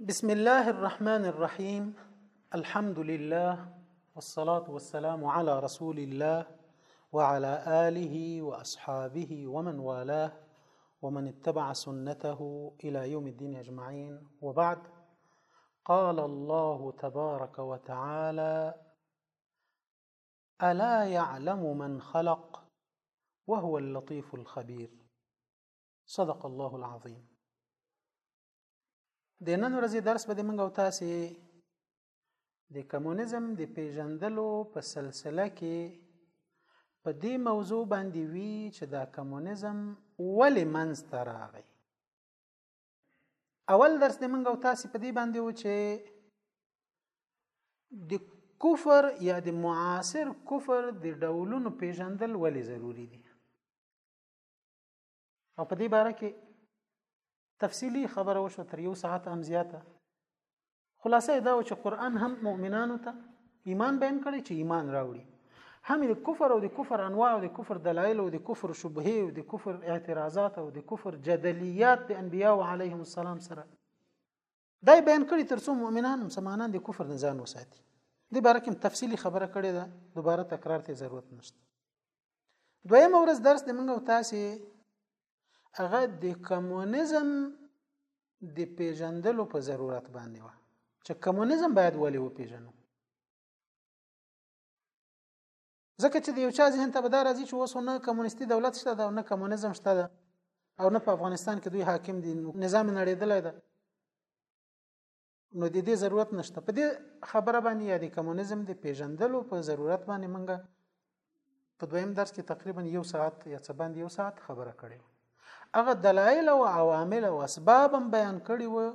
بسم الله الرحمن الرحيم الحمد لله والصلاة والسلام على رسول الله وعلى آله وأصحابه ومن والاه ومن اتبع سنته إلى يوم الدين أجمعين وبعد قال الله تبارك وتعالى ألا يعلم من خلق وهو اللطيف الخبير صدق الله العظیم د نن ورځې درس به د منګ او تاسې د کمونیزم د پیژندلو په سلسله کې په دې موضوع باندې وی چې دا کمونیزم ولې منځ ته راغی اول درس د منګ او تاسې په دې باندې و چې د کفر یا د معاصر کفر د ډولونو پیژندل ولې ضروری دي او په دې باره کې تفصیلی خبره وشو تر یو ساعت هم زیاته خلاصه دا و چې قران هم مؤمنانو ته ایمان بیان کړي چې ایمان راوړي هم د کفر او د کفر انواع او د کفر دلایل او د کفر شبهه او د کفر اعتراضات او د کفر جدلیات د انبیاء علیهم السلام سره دا یې بیان کړي ترڅو مؤمنان مسلمانان د کفر نه ځان وساتي دې باره کې تفصیلي خبره کړې ده دوباره تکرار ته ضرورت نشته دویم ورځ درس د منګو تاسې هغه د کمونیزم د پیژندلو په ضرورت باندې و چې کمونیزم باید ولې وپیژنو ځکه چې د یو چا ذهن ته به دا راځي چې اوس نه کمونیستي دولت شته ده او نه کمونیزم شته ده او نه په افغانستان کې دوی حاکم دي نظام نړېدلی ده نو د دې ضرورت نشته په دې خبره باندې یا د کمونیزم د پیژندلو په ضرورت باندې منګه په دویم درس کې تقریبا یو ساعت یا څه باندې یو ساعت خبره کړې هغه دلایل او عوامل او اسباب هم بیان کړي وو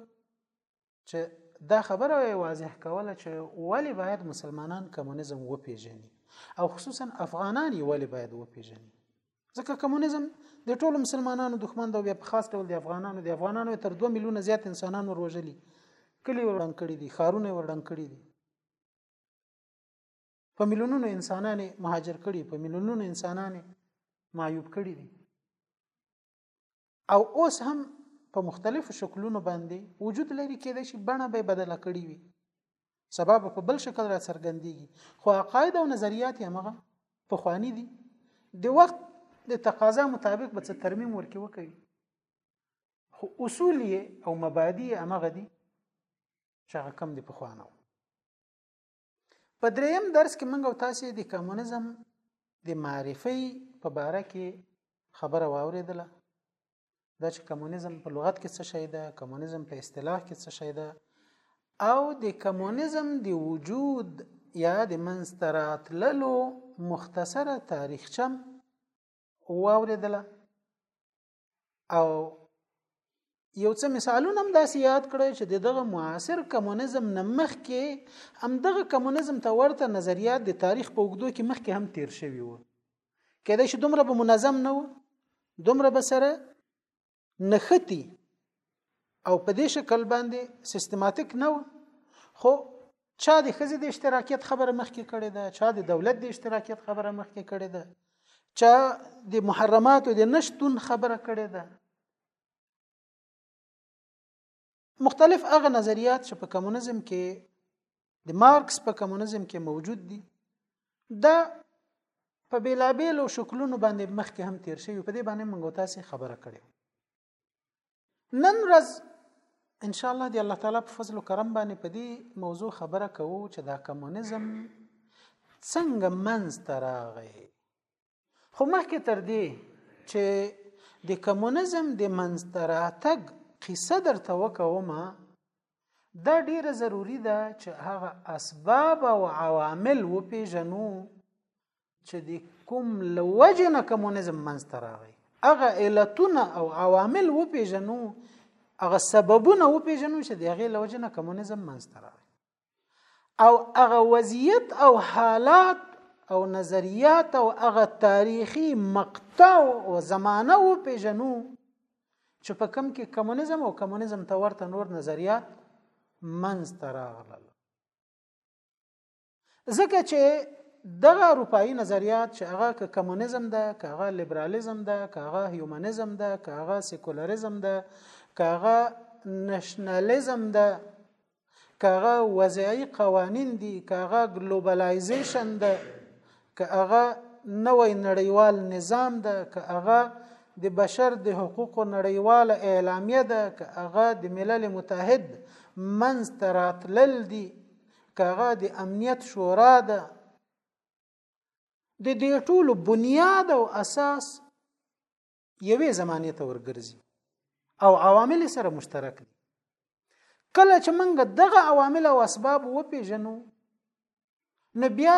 چې دا خبره یې واضح کوله چې ولی باید مسلمانان کمونیزم وپیژني او خصوصا افغانان یې ولی باید وپیژني ځکه کمونیزم د ټولو مسلمانانو دښمن دی بیا په خاص ډول د افغانانو د افغانانو تر 2 میلیونه زیات انسانان وروجلي کلی ورډن کړی دي خارونه ورډن کړی دي په میلیونونو انسانان مهاجر کړي په میلیونونو انسانان معیوب کړي دي او اوس هم په مختلفو شکلونو باندې وجود لري کېدای شي بڼه به بدله کړي وي سبب په بل شکل را څرګندېږي خو عقاید او نظریات یې هغه په خواني دي د وخت د تقاضا مطابق به څه ترمیم ورکې وکوي خو اصول او مبادی هغه دي چې هغه کم دي په خوانو په دریم درس کې موږ او تاسو د کمونیزم د معرفي په باره کې خبره واوریدله دا چې کمونیزم په لغت کې څه شی ده کمونیزم په اصطلاح کې څه شی ده او د کمونیزم د وجود یا د منځته راتللو مختصره تاریخچه واوریدله او یو څه مثالونه هم داسې یاد کړی چې دغه معاصر کمونیزم نه مخکې هم دغه کمونیزم ته ورته نظریات د تاریخ په اوږدو کې مخکې هم تیر شوي وو کېدای شي دومره به منظم نه و دومره به سره نښتي او په دې شکل باندې سیستماتیک نه و خو چا د خزې د اشتراکیت خبره مخکې کړې ده چا د دولت د اشتراکیت خبره مخکې کړې ده چا د محرماتو د نشتون خبره کړې ده مختلف هغه نظریات چې په کمونیزم کې د مارکس په کمونیزم کې موجود دي دا په بیلابیلو شکلونو باندې مخکې هم تیر شوی په دې باندې موږ تاسو خبره کړې نن ورځ ان شاء الله دی الله تعالی په فضل او کرم باندې په دې موضوع خبره کوو چې دا کمونیزم څنګه منځ ته راغی خو مخکې تر دې چې د کمونیزم د منځ ته راتګ قصه درته وکوم دا ډیره ضروری ده چې هغه اسباب او عوامل وپیژنو چې د کوم لوجه نه کمونیزم منځته راغی هغه علتونه او عوامل وپیژنو هغه سببونه وپیژنو چې د هغې لوجه نه کمونیزم منځته راغی او هغه وضعیت او حالات او نظریات او هغه تاریخي مقطع او زمانه وپیژنو چې په کم کې کمونیزم او کمونیزم ته ورته نور نظریات منځته راغلل ځکه چې دغه اروپאי نظریات چې هغه که کمونیزم ده که هغه لیبرالیزم ده که هغه هیومنیزم ده که هغه سیکولریزم ده که هغه نشنالیزم ده که هغه وضعي قوانین دي که هغه ګلوبلایزیشن ده که هغه نوې نړیوال نظام ده که هغه د بشر د حقوقو نړیواله اعلامیه ده که هغه د ملل متحد منځ ته راتلل دي کاغه د امنیت شورا ده د دې ټولو بنیاد او اساس یوې زمانه ته ورګرځي او عوامل سره مشترک دي کله چې موږ دغه عوامل او اسباب وپیژنو نو بیا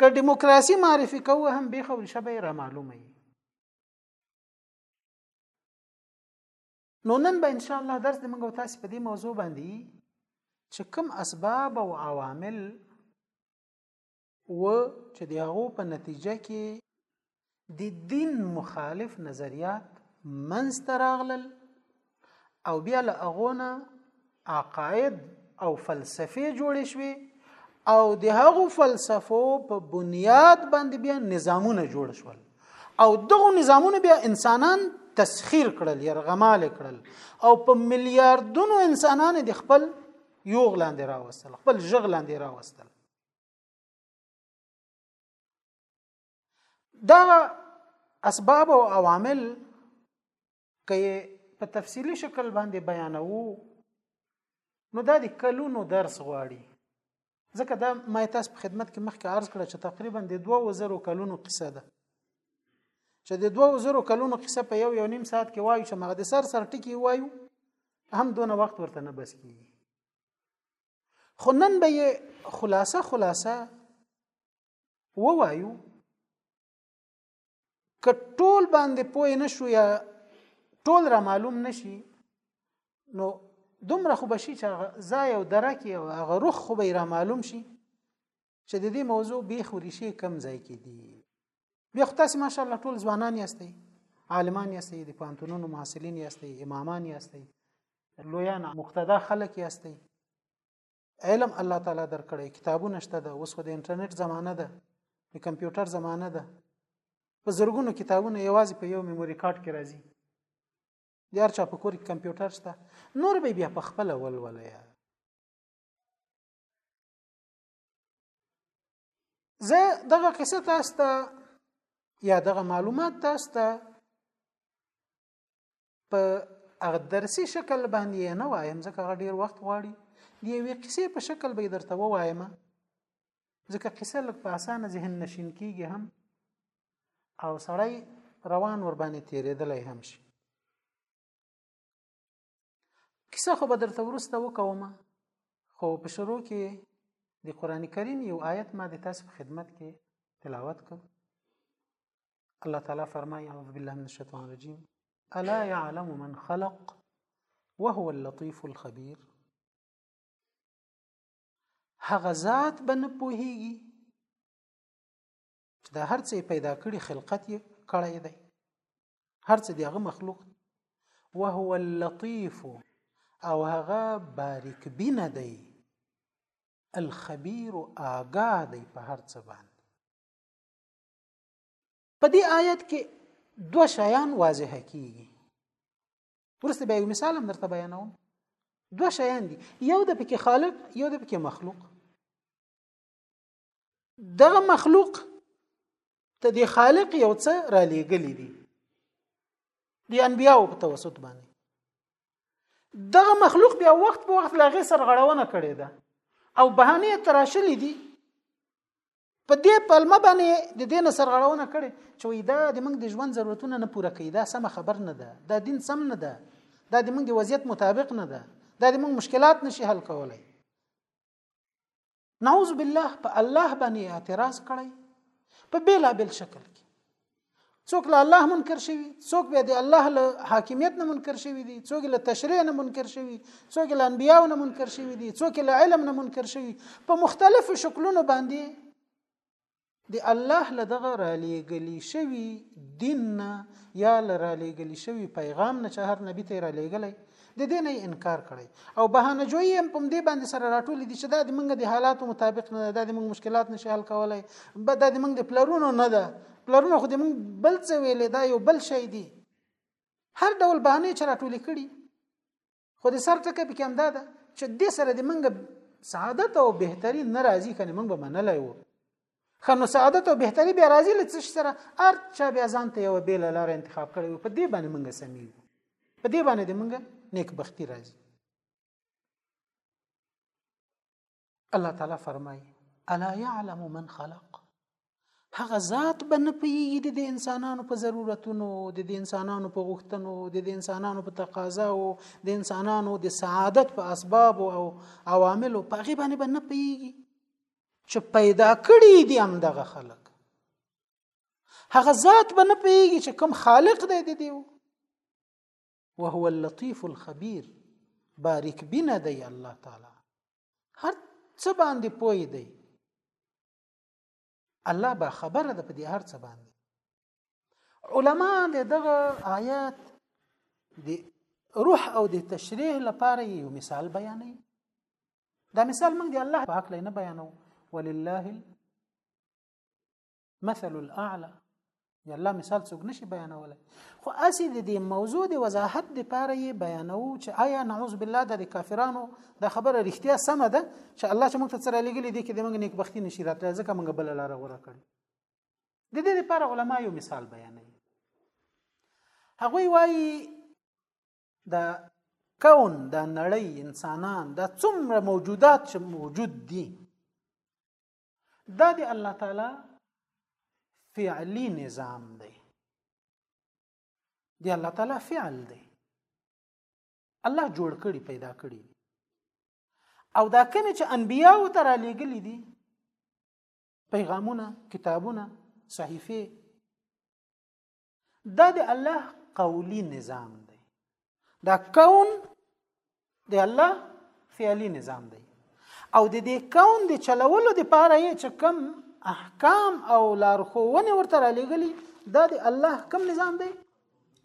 که دیموکراسي معرفي کوو هم به خول شبه را معلومه وي نو نن به ان شاء الله درس د موږ تاسو په دې موضوع باندې چې کوم اسباب او عوامل و چې د هغو په نتیجه کې د دین مخالف نظریات منځ ته راغلل او بیا له هغو نه عقاید او فلسفې جوړې شوې او د هغو فلسفو په بنیاد باندې بیا نظامونه جوړ شول او دغه نظامونه بیا انسانان تسخير کړل يرغمال کړل او په میلیارډونو انسانان د خپل یو غلاندې راوستل خپل ژغلاندې راوستل دا اسباب او عوامل کې په تفصیلی شکل باندې بیانوو نو دا د کلونو درس غواړي ځکه دا ما تاسو په خدمت کې مخکې عرض کړ چې تقریبا د 2000 کلونو قصه ده چې د 2000 کلونو قصه په یو یو نیم ساعت کې وایو چې مغه د سر سر ټکی وایو هم دون وخت ورته نه بس کیږي خو نن به خلاصه خلاصه ووایو که ټول باندې پوه نه شو یا ټول را معلوم نشي نو دومره خو بشي چې ځای او درک او هغه روح خو به را معلوم شي چې د دې موضوع به خوري شي کم ځای کې دي بیا خو تاسو ماشاء الله ټول ځوانان یاستئ عالمان یاستئ د پانتونونو محصلین یاستئ امامان یاستئ لویان مقتدا خلک یاستئ علم الله تعالی درکړي کتابونه شته ده اوس د انټرنیټ زمانه ده د کمپیوټر زمانه ده په زرګونو کتابونه یوازې په یو میموري کارت کې راځي د هر چا په کور کې کمپیوټر شته نور به بیا په خپل ولوله یا زه دغه قصه تاسو ته یا دغه معلومات تاسو ته په هغه درسي شکل باندې نه وایم ځکه هغه ډیر وخت غواړي د یوې قصې په شکل به درته ووایم ځکه قصه لږ په اسانه ذهن نشین کیږي هم او سړی روان ور باندې تیرېدلی هم شي کیسه خو به درته ورسته وکوم خو په شروع کې د قران کریم یو آیت ما د تاسو په خدمت کې تلاوت کړ الله تعالی فرمایي اعوذ بالله من الشیطان الرجیم الا يعلم من خلق وهو اللطيف الخبير هغه ذات به نه پوهیږي چې دا هر څه یې پیدا کړي خلقت یې کړی دی هر څه دی هغه مخلوق وهو اللطیف او هغه باریک بینه دی الخبیر آگاه دی په هر څه باندې په دې آیت کې دوه شیان واضح کیږي ورسته به یو مثال هم درته بیانوم دوه شیان دي یو د پکې خالق یو د پکې مخلوق دغه مخلوق ته د خالق یو څه را لېږلي دي د انبیاو په توسط باندې دغه مخلوق بیا وخت په وخت لاغې سرغړونه کړې ده او بهانه تراشلې دي په دې پلمه باندې د دین سرغړونه کړې چې دا د موږ د ژوند ضرورتونه نه پوره کوي دا سم خبر نه ده دا دین سم نه ده دا د موږ د وضعیت مطابق نه ده دا د موږ مشکلات نشي حل کولای نعوذ بالله په الله باندې اعتراض کړی په بیلا بیل شکل کې څوک له الله منکر شوی څوک به د الله له حاکمیت نه منکر شوی دي څوک له تشریع نه منکر شوی څوک له انبیاو نه منکر شوی دي څوک له علم نه منکر شوی په مختلفو شکلونو باندې د الله له دغه رالیږلي شوي دین نه یا له رالیږلي شوي پیغام نه چې هر نبی ته یې رالیږلی د دې نه انکار کړی او بهانه جوړي هم په دې باندې سره راټول دي چې دا د منګه د حالاتو مطابق نه ده د منګ مشکلات نشي حل کولای بد د منګ د پلرونو نه ده پلرونو خو د منګ بل څه ویلې دا یو بل شی دی هر ډول بهانه چې راټول کړي خو د سر ټکه پکې هم دا ده چې د سره د منګه سعادت او بهتري ناراضي کنه منګ به منلای وو خنو سعادت او بهتري به راضي لڅ سره ار چا بیا ځان ته یو بیل لار انتخاب کړی په دې باندې منګه سمي په دې باندې د منګه نیک بختی راځي الله تعالی فرمای الا يعلم من خلق هغه ذات به نه پیږي د انسانانو په ضرورتونو د انسانانو په غوښتنو د انسانانو په تقاضا او د انسانانو د سعادت په اسباب او عواملو په غي باندې به نه پیږي چې پیدا کړی دي هم دغه خلک هغه ذات به نه پیږي چې کوم خالق دی د دیو وهو اللطيف الخبير باریک بینه دی الله تعالی هر څه باندې پوي دی الله با خبره ده په دې هر څه باندې علما د دغه آیات د روح او د تشریح لپاره یو مثال بیانوي دا مثال موږ د الله په حق نه بیانو ولله مثل الاعلى یا الله مثال څوک نشي بیانولای خو اسی د دې موضوع د وضاحت لپاره یې بیانو چې آیا نعوذ بالله د کافرانو د خبره رښتیا سم ده چې الله چې موږ ته سره لګلې دي کې د موږ نیکبختی نشي راتلای ځکه موږ بل لار غوړه کړی د دې لپاره علما یو مثال بیانوي هغه وایي د کون د نړۍ انسانان د څومره موجودات چې موجود دي دا دی الله تعالی فعلی نظام دی دی الله تعالی فعل دی الله جوړ کړي پیدا کړي او دا کوم چې انبیا او تر لګلې دي پیغامونه کتابونه صحیفه دا د الله قولی نظام دی دا کون د الله فعلی نظام دی او د دې کون د چلولو د پاره یې چې کم احکام او لارښوونه ورته را لګلی دا د الله کم نظام دی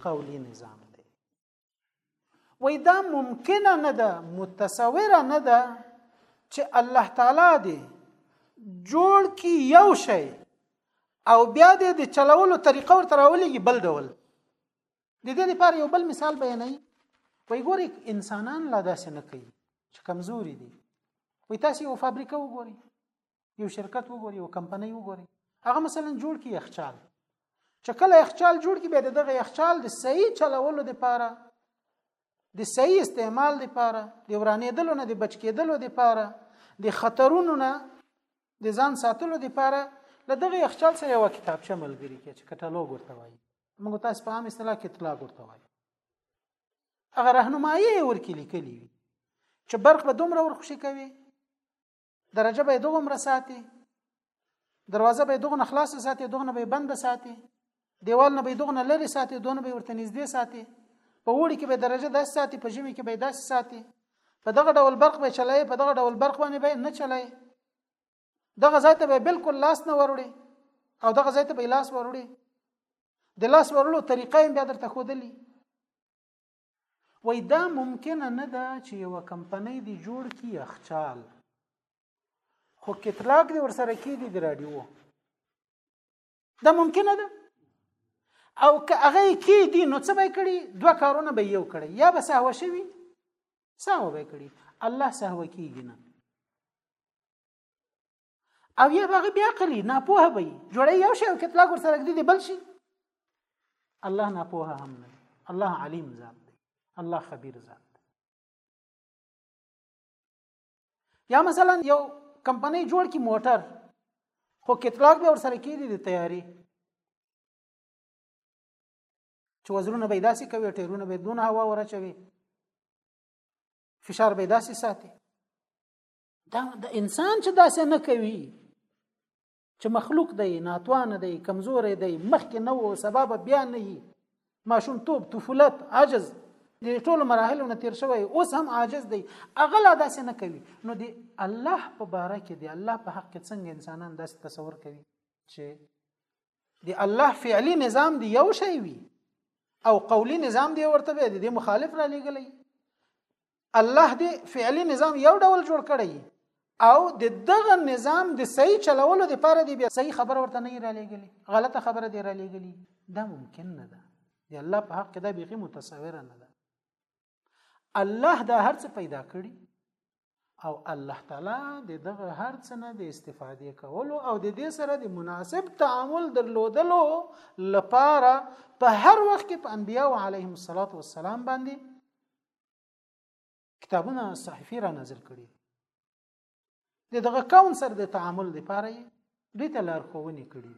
قولی نظام دی وای دا ممکنه نه ده متصوره نه ده چې الله تعالی دی جوړ کی یو شی او بیا دې د چلولو طریقه ورته راولېږي بل ډول د دې لپاره یو بل مثال بیانوي وایي ګوري انسانان لا داسې نه کوي چې کمزوري دي وایي تاسو یو فابریکه وګورئ یو شرکت وګوري یو کمپنۍ وګوري هغه مثلا جوړ کی یخچال چې کله یخچال جوړ کی به دغه یخچال د صحیح چلولو لپاره د صحیح استعمال لپاره د ورانېدلو نه د بچ کېدلو لپاره د خطرونو نه د ځان ساتلو لپاره له دغه یخچال سره یو کتابچه ملګری کې چې کټالوګ ورته وایي موږ تاسو په عام اصطلاح کې اطلاق ورته وایي هغه راهنمایي ورکې لیکلې وي چې برق به دومره ورخوشي کوي درجه به دوه مر ساتي دروازه به دوه خلاصه ساتي دوه نه به بند ساتي دیوال نه به دوه نه لري ساتي دوه نه به ورته نږدې ساتي په وړي کې به درجه داس ساتي په جمی کې به داس ساتي په دغه ډول برق به چلای په دغه ډول برق باندې به نه چلای دغه ځای ته به بالکل لاس نه وروړي او دغه ځای ته به لاس وروړي د لاس ورلو طریقه یې بیا درته خودلی وای دا ممکنه نه ده چې یو کمپنۍ دی جوړ کی یخچال خو کتلاګ دی ورسره کی دی رادیو دا ممکنه ده او که هغه کی دی نو څه به کړي دوه کارونه به یو کړي یا به سهو شوي سهو به کړي الله سهو کیږي نه او یا هغه بیا قلی نه پوهه وي جوړي یو شی او کتلاګ ور سره ګرځي بل شي الله نه پوهه هم نه الله علیم ذات دی الله خبیر ذات دی یا مثلا یو کمپنۍ جوړ کی موټر خو کتلاګ به ور سره کیدی د تیاری چې وزرونه به داسې کوي ټیرونه به دونه هوا ورچوي فشار به داسې ساتي دا د انسان چې داسې نه کوي چې مخلوق دی ناتوان دی کمزور دی مخکې نه وو سبب بیا نه وي ماشوم توب طفولت عجز د ټول مراحلو نه تیر شوی اوس هم عاجز دی اغلا داسې نه کوي نو دی الله په باره کې دی الله په حق کې څنګه انسانان داسې تصور کوي چې دی الله فعلی نظام دی یو شی وي او قولی نظام دی ورته دی مخالف را لګلی الله دې فعلی نظام یو ډول جوړ کړی او د دغه نظام د صحیح چلولو لپاره دی بیا صحیح خبر ورته نه را لېګلی غلطه خبره دی را لېګلی دا ممکن نه ده دی الله په حق دا بیخي متصور نه ده الله دا هر څه پیدا کړی او الله تعالی د دغه هر څه نه د استفادې کولو او د دې سره د مناسب تعامل درلودلو لپاره په هر وخت کې په انبیاء علیهم الصلاۃ والسلام باندې کتابونه صحیفه را نازل کړي د دغه کون سره د تعامل لپاره دوی ته لارښوونې کړي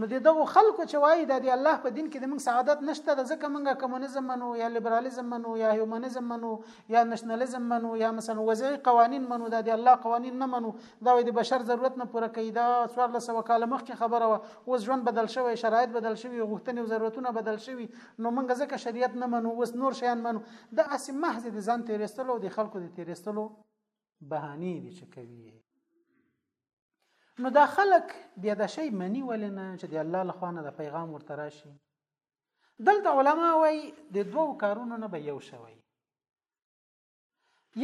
نو د دغه خلکو چې وایي د الله په دین کې د موږ سعادت نشته د ځکه موږ کمونیزم منو یا لیبرالیزم منو یا هیومنیزم منو یا نشنلیزم منو یا مثلا وضعي قوانین منو د الله قوانین نه منو دا د بشر ضرورت نه پوره کوي دا څوار له سو کال مخکې خبره و اوس ژوند بدل شوی شرایط بدل شوی غوښتنې او ضرورتونه بدل شوی نو موږ ځکه شریعت نه منو وس نور شیان منو د اسې محض د ځان تیرستلو د خلکو د تیرستلو بهانې دي چې کوي نو دا خلک بیا د شی منی ولې نه چې د الله له خوانه د پیغام ورته راشي دلته علما وای د دوو کارونو نه به یو شوی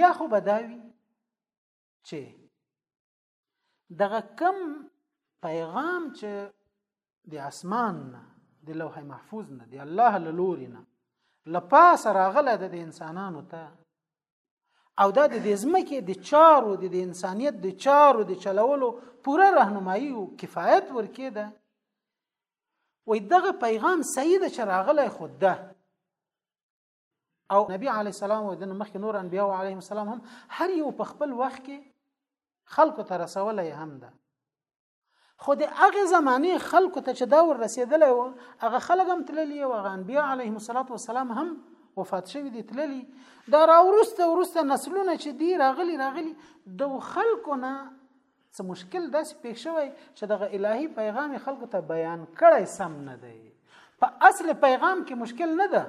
یا خو بداوی چې دغه کم پیغام چې د اسمان نه د لوح محفوظ نه دی الله له لوري نه لپاس راغله د انسانانو ته او دا د دې ځمکې د چارو د انسانیت د چارو د چلولو پوره راهنمایي او کفایت ورکې ده وای دغه پیغام سید چې راغلی خود ده او نبی علی السلام او د مخکې نور انبیا او علیهم السلام هم هر یو په خپل وخت کې خلکو ته رسولې هم ده خو د هغه زمانه خلکو ته چې دا ور رسیدلې و هغه خلک هم تللی او هغه انبیا علیهم السلام هم وفات شوی دي تللی دا راورسته ورسته نسلونه چې دی راغلی راغلی د خلکو نه څه مشکل داسې پیښ شوی چې دغه الهي پیغام خلکو ته بیان کړی سم نه دی په اصل پیغام کې مشکل نه ده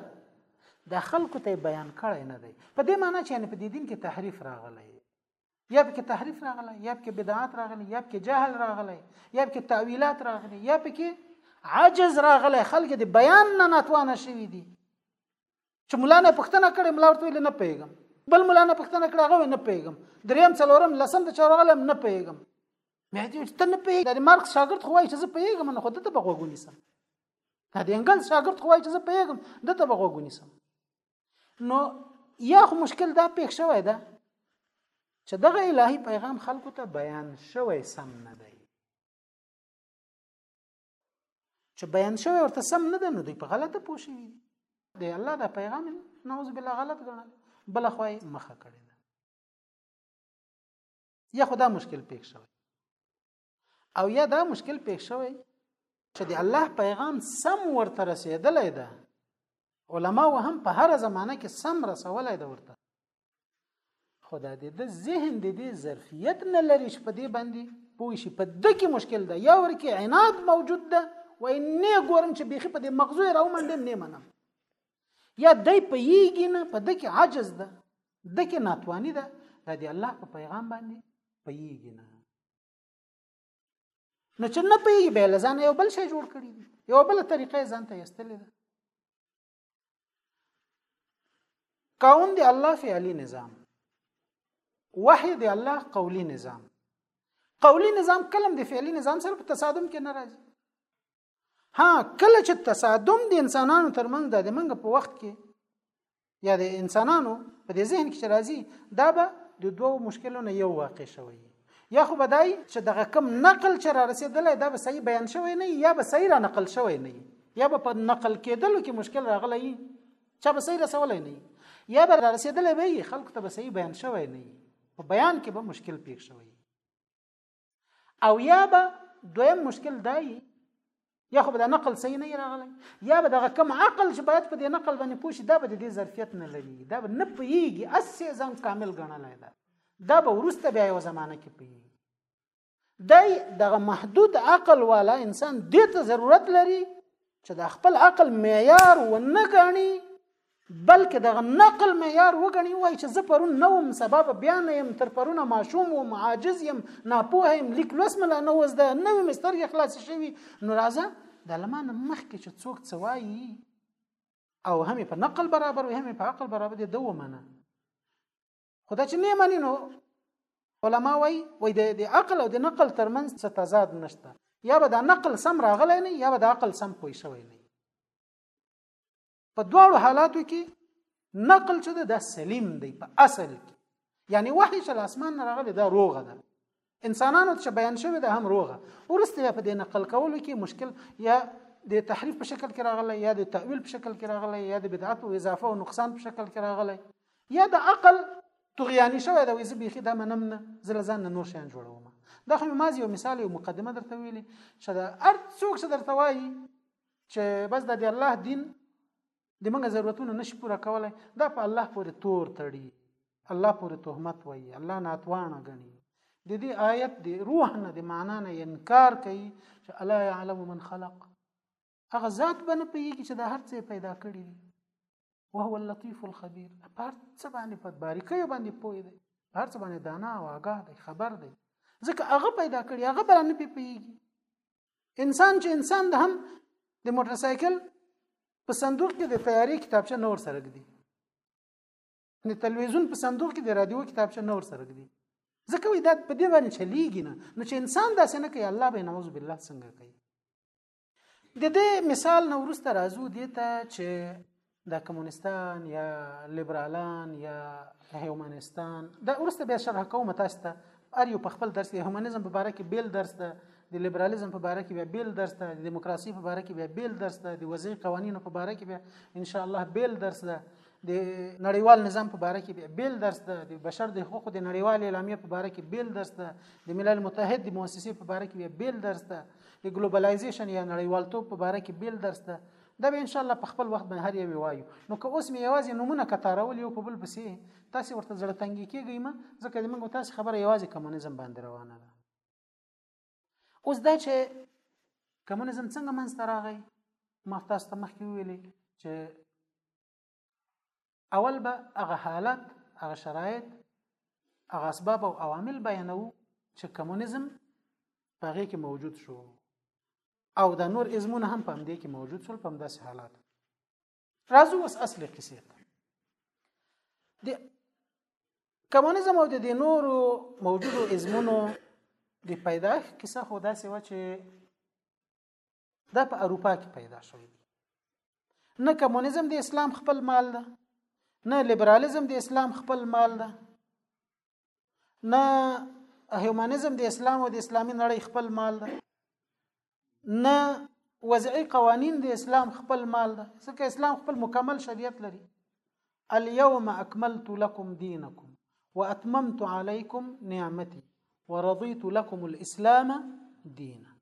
د خلکو ته بیان کړی نه دی په دې معنی چې یعنی په دې دین کې تحریف راغلی یا پکې تحریف راغلی یا پکې بدعات راغلی یا پکې جهل راغلی یا پکې تعویلات راغلی یا پکې عجز راغلی خلک د بیان نه ناتوانه شوي دي چې مولا نه پښتنه کړې مولا ورته ویل نه پیګم بل مولا نه پښتنه کړه هغه نه پیګم دریم څلورم لسم د چارو علم نه پیګم بیا دې چې ته نه پیګم د مارکس شاګرد خو وایي چې زه پیګم نه خو ته به غوګونی سم دا د انګل شاګرد خو وایي چې زه پیګم دته به غوګونی سم نو یا خو مشکل دا پیښ شوی ده چې دغه الهي پیغام خلکو ته بیان شوی سم نه دی چې بیان شوی ورته سم نه ده نو دوی په غلطه پوه شوي دي د الله د پیغام نوز بلا غلط ګڼل بل خو یې مخه کړې ده یا خدا مشکل پېښ شوی او یا دا مشکل پېښ شوی چې د الله پیغام سم ورته رسیدلې ده علما هم په هر زمانه کې سم رسولې ده ورته خدا دې د ذهن دې دې ظرفیت نه لري چې په دې باندې پوه شي په دې کې مشکل ده یا ورکه عناد موجود ده وای نه ګورم چې بيخي په دې مغزو راو منډم نه منم یا دای په یږي نه په دې کې عجز ده د کې ناتوانی ده د دې الله په پیغام باندې په یږي نه نو چې نه پیږي به لزان یو بل شی جوړ کړی یو بل طریقې ځان ته یستلې ده کون دی الله فعلی نظام وحی دی الله قولی نظام قولی نظام کلم دی فعلی نظام سره په تصادم کې نه راځي ها کله چې تصادم د انسانانو ترمنځ د منګ په وخت کې یا د انسانانو په دې ذهن کې چې راځي دا به د دوو مشکلونو یو واقع شوی یا خو بدای چې دغه کم نقل چې را رسیدلې دا به صحیح بیان شوی نه یا به صحیح را نقل شوی نه یا به په نقل کېدلو کې مشکل راغلی چا به صحیح رسولای نه یا به را رسیدلې وي خلق ته به صحیح بیان شوی نه په بیان کې به مشکل پیښ شوی او یا به دویم مشکل دای یا خو به د نقل صحیح نه راغلی یا به دغه کم عقل چې باید په دې نقل باندې پوه شي دا به د دې ظرفیت نه لري دا به نه پوهېږي هسې ځان کامل ګڼلی ده دا به وروسته بیا یوه زمانه کې پوهېږي دی دغه محدود عقل والا انسان دې ته ضرورت لري چې د خپل عقل معیار ونه ګڼي بلکې دغه نقل معیار وګڼي وای چې زه پرون نه وم سبا به بیا نه یم تر پرونه ماشوم وم عاجز یم ناپوه یم لیک لوس ملا نه وز ده نوې مې سترګې خلاصې شوي نو راځه د لمانه مخکې چې څوک څه وایي او هم په نقل برابر وي هم په عقل برابر دي دوه منه خدا چې نه مانی نو علما وای وای د عقل او د نقل ترمنځ څه تضاد نشته یا به د نقل سم راغلی نه یا به د عقل سم پوي شوی نه په دواړو حالاتو کې نقل چې ده دا سلیم دی په اصل کې یعنی وحی چې اسمان نه راغلی دا روغه ده انسانانو چې بیان شوی ده هم روغه ورسته په دې نقل کولو کې مشکل یا د تحریف په شکل کې راغلی یا د تأویل په شکل کې راغلی یا د بدعت او اضافه او نقصان په شکل کې راغلی یا د عقل طغیانی شوی دا ویزه بیخي دا منم نه زل ځان نور شین جوړوم دا خو مازی یو مثال یو مقدمه درته ویلې چې دا ارت څوک چې درته وایي چې بس د الله دین د موږ ضرورتونه نشي پوره کولای دا په الله پورې تور تړي الله پورې تهمت وایي الله ناتوانه غني د دې آیت د روح نه د معنا نه انکار کوي چې الا يعلم من خلق هغه ذات بنه پیږي چې د هر څه پیدا کړی دی وهو اللطیف الخبیر په هر څه باندې په باریکۍ باندې پوه دی په هر څه باندې دانا او آګاه دی خبر دی ځکه هغه پیدا کړی هغه بل نه پیږي انسان چې انسان د هم د موټر سایکل په صندوق کې د تیاری کتابچه نور سره ګدي د تلویزیون په صندوق کې د رادیو کتابچه نور سره ګدي ځکه وي دا په دې باندې چلیږي نه نو چې انسان داسې نه کوي الله به نعوذ بالله څنګه کوي د دې مثال نو ورسته راځو دې ته چې د کمونستان یا لیبرالان یا هیومانستان دا ورسته به شرح کوم تاسو ته ار یو په خپل درس د هیومانیزم په اړه کې بیل درس ده د لیبرالیزم په اړه کې بیا بیل درس ده د دیموکراسي په اړه کې بیا بیل درس ده د وضعي قوانینو په اړه کې بیا ان شاء الله بیل درس ده د نړیوال نظام په باره کې بیل درس ده د بشر د حقوقو د نړیوال اعلامیه په باره کې بیل درس ده د ملل متحد د مؤسسې په باره کې بیل درس ده د ګلوبلایزیشن یا نړیوالتوب په باره کې بیل درس ده دا به ان شاء الله په خپل وخت باندې هر یو وایو نو که اوس مې یوازې نمونه کتارول یو په بل پسې تاسو ورته زړه تنګي کیږئ ما ځکه موږ تاسو خبره یوازې کمونیزم باندې روانه ده اوس دا چې کمونیزم څنګه منځته راغی ما تاسو ته مخکې ویلې چې اول به هغه حالت هغه شرایط هغه اسباب او عوامل بیانو چې کمونیزم په هغه کې موجود شو او دا نور ازمونه هم په همدې کې موجود شول په همداسې حالات راځو وس اصلي قصې ته د کمونیزم او د نورو موجودو ازمونو د پیدایښت کیسه خو داسې و چې دا په اروپا کې پیدا شوی دی نه کمونیزم د اسلام خپل مال ده نه لیبرالیزم د اسلام خپل مال ده نه هیومانیزم د اسلام او د اسلامي نړۍ خپل مال ده نه وضعي قوانین د اسلام خپل مال ده ځکه اسلام خپل مکمل شریعت لري اليوم اكملت لكم دينكم واتممت عليكم نعمتي ورضيت لكم الاسلام دينا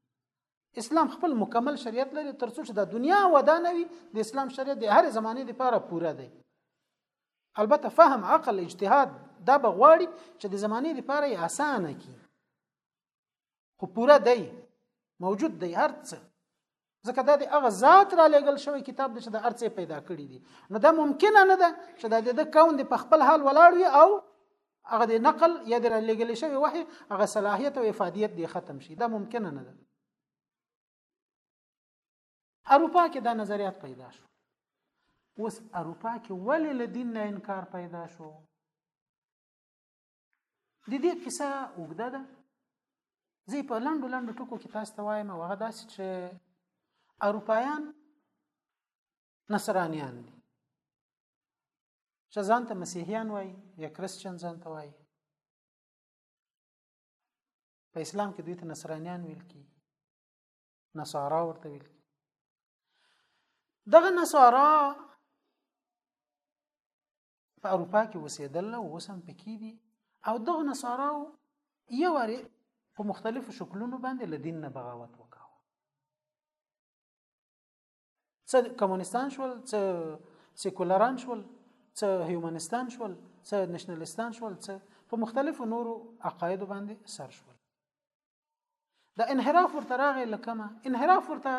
اسلام خپل مکمل شریعت لري ترڅو چې د دنیا ودانه وي د اسلام شریعت د هر زمانه لپاره پوره دی البته فهم عقل اجتهاد دا بغواړي چې د زمانه لپاره یې اسانه کی خو پوره دی موجود دی هر څه ځکه دا د هغه ذات را لېګل شوی کتاب دی چې د ارڅه پیدا کړی دی نو دا ممکنه نه ده چې د د کون د خپل حال ولاړ وي او هغه د نقل یا د لګل شوی وحي هغه صلاحیت او افادیت دی ختم شي دا ممکنه نه ده اروپا کې دا نظریات پیدا شو اوس اروپا کې ولې له دین نه انکار پیدا شو د دې کیسه وګده ده زه په لاندو لاندو ټکو کې تاسو ته وایم هغه داسې چې اروپایان نصرانیان دي چې ځان ته مسیحیان وای یا کرسچن ځان ته وای په اسلام کې دوی ته نصرانیان ویل کی نصارا ورته ویل کی دغه نصارا په اروپا کې وسیدل او اوس هم پکې دي او دغه نصارا یو وری په مختلفو شکلونو باندې له دین نه بغاوت وکاو څه کمونستان شول څه سیکولران شول څه هیومنستان شول څه نشنلستان شول څه په مختلفو نورو عقاید باندې سر شول دا انحراف ورته راغی لکه ما انحراف ورته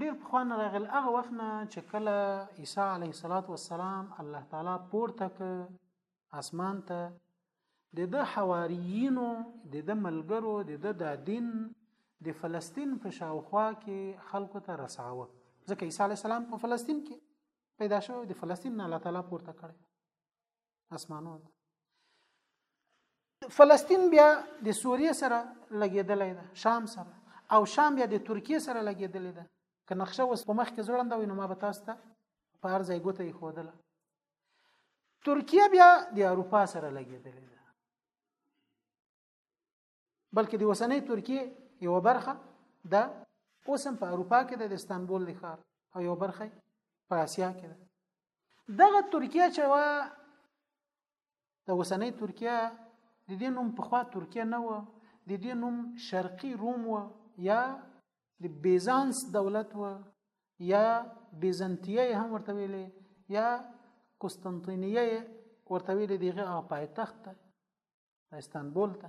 ډیر په خوان راغل هغه وخت نه چې کله عیسی علیه السلام الله تعالی پورته ک اسمان ته د د حواریینو د د ملګرو د د د دین د فلسطین په شاوخوا کې خلکو ته رساوه ځکه عیسی علی السلام په فلسطین کې پیدا شو د فلسطین نه الله تعالی پورته کړي اسمانو فلسطین بیا د سوریه سره لګیدلې ده شام سره او شام بیا د ترکیه سره لګیدلې ده که نقشه وس په مخ کې ځوړنده وینم ما به تاسو ته په هر ځای ګوته یې خودله ترکیه بیا د اروپا سره لګیدلې ده بلکې د وسنۍ ترکیه یو برخه د اوسم په اروپا کې د استانبول د ښار او یو برخه په اسیا کې ده دغه ترکیه چې وا د اوسنۍ ترکیه د دې نوم پخوا ترکیه نه و د دې نوم شرقي روم و یا د بیزانس دولت و یا بیزنتیه هم ورته ویلې یا قسطنطینیه ورته ویلې دغه پایتخت استانبول ته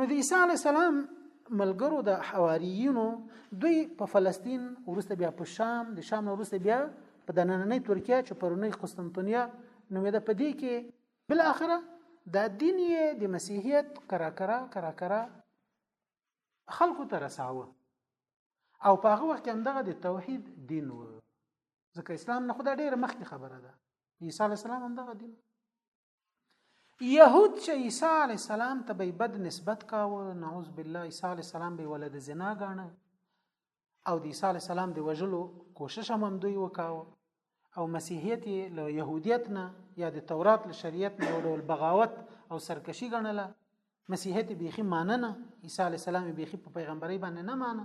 نو د عیسی علی السلام ملګرو د حواریینو دوی په فلسطین ورسته بیا په شام د شام ورسته بیا په دنننۍ ترکیه چې پرونی قسطنطنیه نومېده په دې کې بل اخره دا دین یې د مسیحیت کرا کرا کرا کرا خلکو ته رساوه او په هغه وخت کې همدغه د توحید دین و ځکه اسلام نه خدای ډیره مخکې خبره ده عیسی علی السلام همدغه دین يهود چې عيسى عليه السلام ته به بد نسبت کاوه نعوذ بالله عيسى عليه السلام به ولد زنا غاڼه او د عيسى عليه السلام د وجلو کوشش هم دوی وکاوه او مسیحیت له يهودیت نه یا د تورات له شریعت نه ډول بغاوت او سرکشي غنله مسیحیت بیخي مانه نه عیسی علی السلام بیخي په پیغمبري باندې نه مانه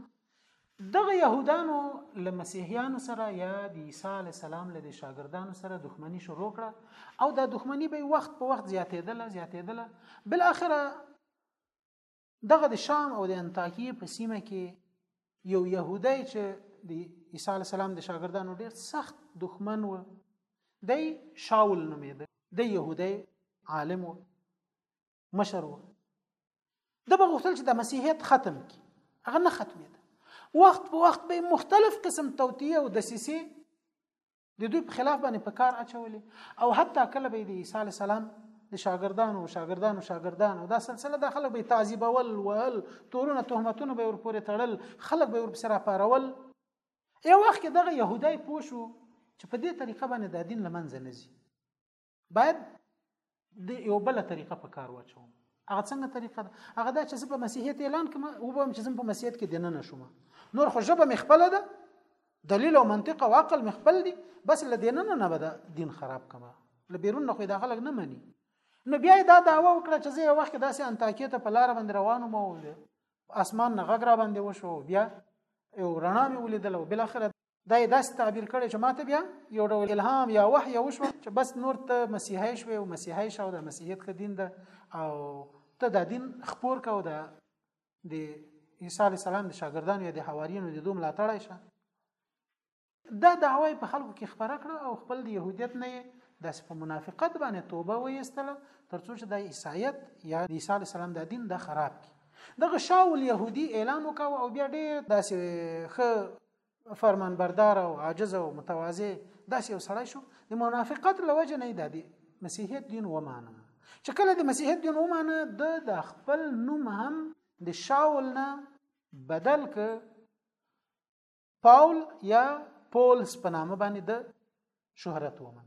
دغه يهودانو له مسیحیانو سره یا د عیسی علی السلام له شاګردانو سره دښمنی شروع کړه او دا دښمنی به وخت په وخت زیاتېدله زیاتېدله بل اخره دغه د شام او د انطاکیه په سیمه کې یو يهودای چې د عیسی علی السلام د شاګردانو ډېر سخت دښمن و دی شاول نومېده د يهودای عالم و مشر و د به غوښتل چې د مسیحیت ختم کی هغه نه ختمید وخت په وخت به مختلف قسم توطیه او دسیسه د دوی په خلاف باندې په کار اچولې او حتی کله به د عیسی علی السلام د شاګردانو شاګردانو شاګردانو دا سلسله د خلک به تعذيبول ول تورونه تهمتونه به ورپورې تړل خلک به ورپسې را پارول یو وخت دغه يهودای پوښو چې په دې طریقه باندې د دین لمنځه نزي باید د یو بل طریقه په کار واچوم هغه څنګه طریقه ده هغه دا چې زه په مسیحیت اعلان کوم او به چې زم په مسیحیت کې دننه شوم نور خو ژبه مې خپله ده دلیل او منطق او عقل مې خپل دي بس له دیننه نه به دا دین خراب کما له بیرون نه خو دا خلک نه مني نو بیا دا داوا وکړه چې زه یو وخت داسې انتاکیه ته په لار باندې روانو مو اسمان نه غږ را باندې وشو بیا یو رڼا مې ولیدل او بل اخر دا یې داسې تعبیر کړی چې ماته بیا یو ډول الهام یا وحی وشو چې بس نور ته مسیحای شوې او مسیحای شو د مسیحیت ښه دین ده او ته دا دین خپور کو دا د عیسی علی السلام د شاګردانو یا د حواریانو د دوم لا تړای شه دا دعوه په خلکو کې خبره کړه او خپل د يهودیت نه داس په منافقت باندې توبه ویستله ترڅو چې د عیسایت یا د عیسی علی السلام د دین د خراب کی دغه شاول يهودي اعلان وکاو او بیا ډېر داسې خ فرمان بردار او عاجز او متواضع داسې یو سړی شو د منافقت لوجه نه د مسیحیت دین ومانه چې کله د مسیحیت دین ومانه د د خپل نوم هم د شاول نه بدل ک پاول یا پولس په نامه باندې د شهرت ومن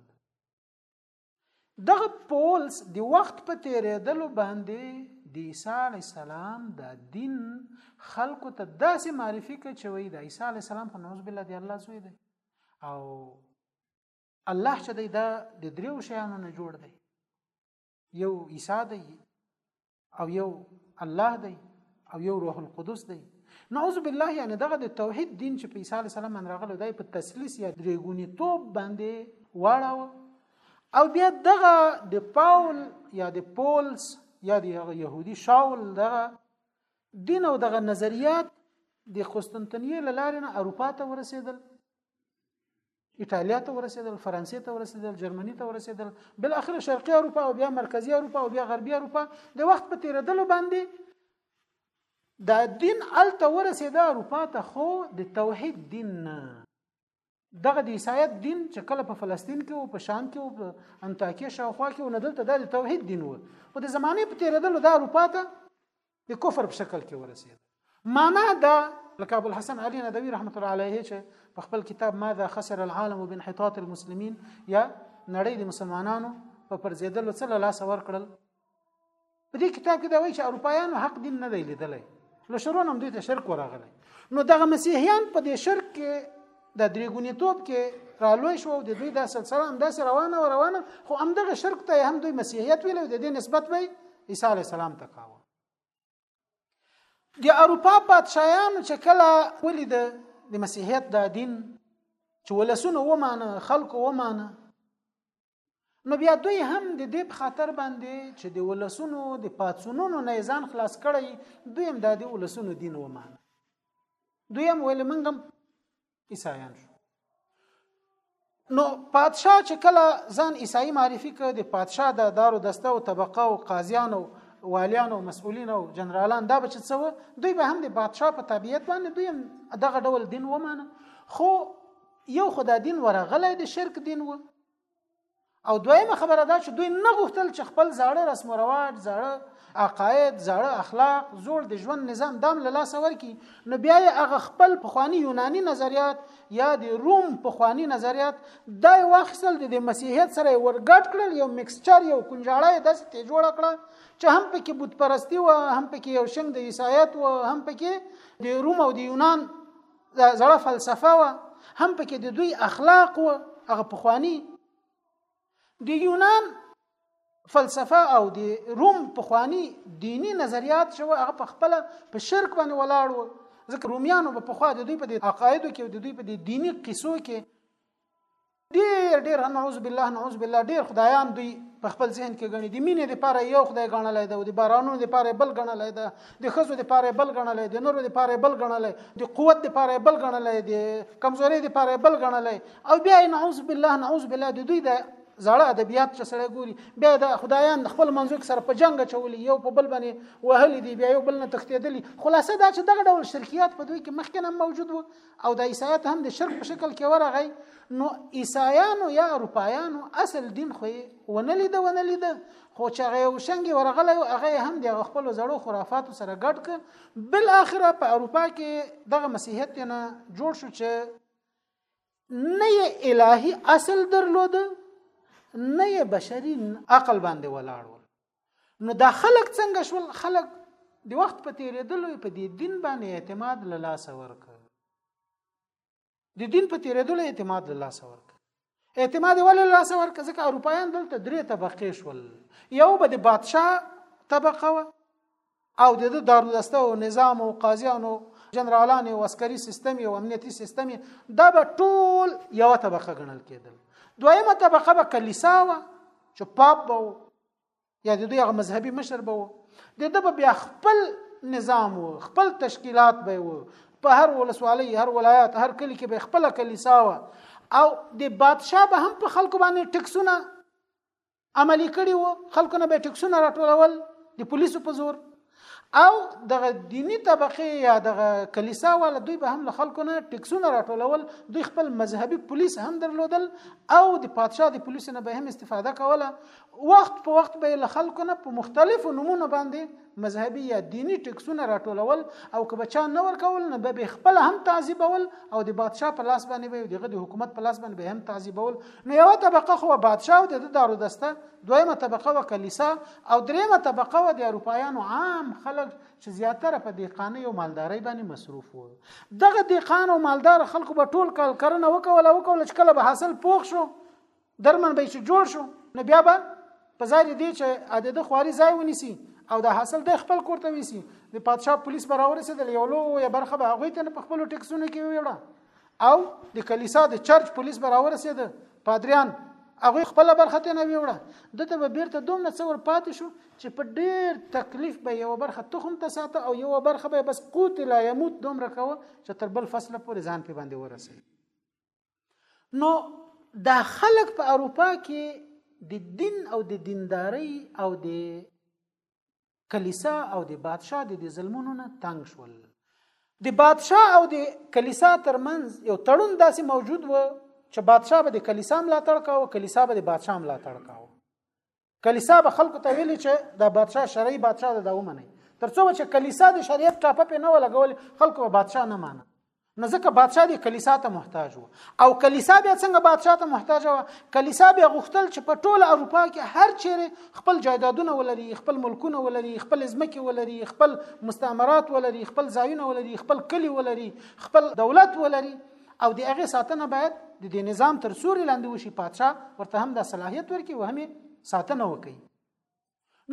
دغه پولس د وخت په تیریدلو باندې د عیسی علی السلام د دین خلکو ته داسې معرفي کړ چې وایي د عیسی علی السلام خو نوز بالله دی الله زوی دی او الله چې دی دا د دریو شیانو نه جوړ دی یو عیسی دی او یو الله دی او یو روح القدس دی نعوذ بالله یعنی دغه د توحید دین چې په عیسی علی السلام باندې راغلو دی په تسلیث یا درېګونی توپ باندې واړاوه او بیا دغه د پاول یا د پولس یا د هغه يهودي شاول دغه دین او دغه نظریات د قسطنطنیه لارې نه اروپا ته ورسېدل ایتالیا ته ورسېدل فرانسې ته ورسېدل جرمني ته ورسېدل بل اخر شرقي اروپا او بیا مرکزی اروپا او بیا غربي اروپا د وخت په تیرېدلو باندې دا دین الته ورسېده اروپا ته خو د توحید دین نه دغه د عیسایت دین چې کله په فلسطین کې او په شام کې او په انتاکیه شاوخوا کې او نه دلته د توحید دین و خو د زمانه په تیرېدلو د اروپا ته د کفر په شکل کې ورسید معنا دا لکه ابو الحسن علي ندوي رحمت الله علیه چې په خپل کتاب ماذا خسر العالم بانحطاط المسلمين یا نړۍ د مسلمانانو په پرځېدلو څه له لاسه ورکړل په دې کتاب کې دا وایي چې اروپایانو حق دین نه دی لیدلی له شروع هم دوی ته شرک ورغلی نو دغه مسیحیان په دې شرک کې د درې ګونی توپ کې رالوي شو د دوی د سلسله هم داسې روانه او روانه خو هم دغه شرک ته هم دوی مسیحیت ویل او د دې نسبت به عیسی علی السلام ته کاوه د اروپا پادشاهانو چې کله ولید د مسیحیت د دین چې ولسونه ومانه خلکو ومانه نو بیا دوی هم د دې په خاطر باندې چې د ولسونو د پاتسونونو نه ځان خلاص کړي دوی هم د ولسونو دین ومانه دوی هم ویل موږ هم عیسایان شو نو پادشاه چې کله ځان عیسائی معرفي کړ د پادشاه د دارو دسته او طبقه او قاضیانو والیانو مسؤلین او جنرالان دا به چې څه دوی به هم د پادشاه په تابعیت باندې دوی هم دغه ډول دین ومانه خو یو خدای دین ورغلی د شرک دین و او دویمه خبره دا چې دوی نه غوښتل چې خپل زاړه رسم او رواج زاړه عقاید زاړه اخلاق زوړ د ژوند نظام دام له لاسه ورکی نو بیا یې هغه خپل پخوانی یونانی نظریات یا د روم پخوانی نظریات دای واخیستل د مسیحیت سره ورګډ کړل یو مکسچر یو کنجاړه داسې ته جوړ کړه چې هم پکې بت پرستی و هم پکې یو شنګ د عیسایت و هم پکې د روم او د یونان دا زړه فلسفه و هم پکې د دوی اخلاق و هغه پخوانی د یونان فلسفه او د روم پخوانی دینی نظریات شو هغه په خپل په شرک باندې ولاړ و ځکه رومیانو په خوا د دوی په عقایدو کې د دوی په دینی قصو کې ډیر ډیر نعوذ بالله نعوذ بالله ډیر خدایان دوی په خپل ذهن کې غني دي مینې لپاره یو خدای غنلای دی او د بارانونو لپاره بل غنلای دی د خزو لپاره بل غنلای دی نورو لپاره بل غنلای دی قوت لپاره بل غنلای دی کمزوري لپاره بل غنلای او بیا نعوذ بالله نعوذ بالله د دوی د زړه ادبیات چې سره ګوري بیا د خدایان خپل منځوک سره په جنگ چولي یو په بل باندې وهل دي بیا یو بل نه تختیدلی خلاصه دا چې دغه ډول شرکیات په دوی کې مخکې هم موجود وو او د عیسایت هم د شرک په شکل کې ورغی نو عیسایانو یا اروپایانو اصل دین خو ونه لید ونه لید خو چې هغه یو شنګي ورغلی او هغه هم د خپل زړو خرافاتو سره ګډ ک بل اخره په اروپا کې دغه مسیحیت نه جوړ شو چې نه الهي اصل درلود نه بشري عقل باندې ولاړ نو دا خلک څنګه شول خلک د وخت په تیریدلو په دې دین باندې اعتماد له لاسه ورکړ د دین په تیریدلو اعتماد له لاسه ورکړ اعتماد ول له لاسه ورکړ ځکه اروپایان دلته درې طبقې شول یو به د بادشاه طبقه و او د دې دارودسته او نظام او قاضیانو جنرالان او عسکري سیستم او امنیتي سیستم دا به ټول یو طبقه ګڼل کېدل دویمه طبقه به کلیسا و چې پاپ به و یا د دوی هغه مذهبي مشر به و د ده به بیا خپل نظام و خپل تشکیلات به و په هر ولسوالۍ هر ولایت هر کلی کې به خپل کلیسا و او د بادشاه به هم په خلکو باندې ټکسونه عملی کړي وو خلکو نه به ټکسونه راټولول د پولیسو په زور او دغه دینی طبقه یا دغه کلیسا ول دوی به هم له خلکو نه ټکسونه راټولول دوی خپل مذهبي پولیس هم درلودل او د پادشاه د پولیس نه به هم استفاده کوله وخت په وخت به له خلکو نه په مختلفو نمونه باندې مذهبي یا دیني ټکسونه راټولول او که بچا نه ورکول نو به خپل هم تعذيبول او د بادشاه په لاس باندې به دغه د حکومت په لاس باندې به هم تعذيبول نو یو طبقه خو بادشاه او د دارو دسته دویمه طبقه و کلیسا او دریمه طبقه و د اروپایانو عام خلک چې زیاتره په دیقانه او مالداري باندې مصروف وو دغه دیقان او مالدار خلکو به ټول کال کرنه وکوله وکوله چې کله به حاصل پوښ شو درمن به چې جوړ شو نو بیا به په ځای دې چې د د خواري ځای ونیسي او د حاصل د خپل کور ته ویسي د پادشاه پولیس به راورسېدل یو لو یا برخه به هغوی ته په خپلو ټکسونو کې ویوړه او د کلیسا د چرچ پولیس به راورسېده پادریان هغه خپل برخه ته نه ویوړه دته به بیرته دومره څور پاتې شو چې په ډیر تکلیف به یو برخه تخم ته ساته او یو برخه به بس قوت لا يموت دومره کوه چې تر بل فصل پورې ځان په باندې ورسې نو دا خلک په اروپا کې د دین او د دینداری او د کلیسا او د بادشاه د ظلمونو نه تنگ شول د بادشاه او د کلیسا ترمنځ یو تړون داسې موجود و چې بادشاه به د کلیسا ملاتړ کاوه کلیسا به د بادشاه ملاتړ کاوه کلیسا به خلکو ته ویلي چې د بادشاه شرعي بادشاه د داو مني ترڅو چې کلیسا د شریعت ټاپه په نه ولګول خلکو به بادشاه نه مانه نو ځکه بادشاه د کلیسا ته محتاج وو او کلیسا بیا څنګه بادشاه ته محتاج وو کلیسا بیا غوښتل چې په ټوله اروپا کې هر چیرې خپل جایدادونه ولري خپل ملکونه ولري خپل ځمکې ولري خپل مستعمرات ولري خپل ځایونه ولري خپل کلی ولري خپل دولت ولري او د هغه ساتنه باید د دې نظام تر سوري لاندې وشي پادشاه ورته هم د صلاحیت ورکي او هم ساتنه وکړي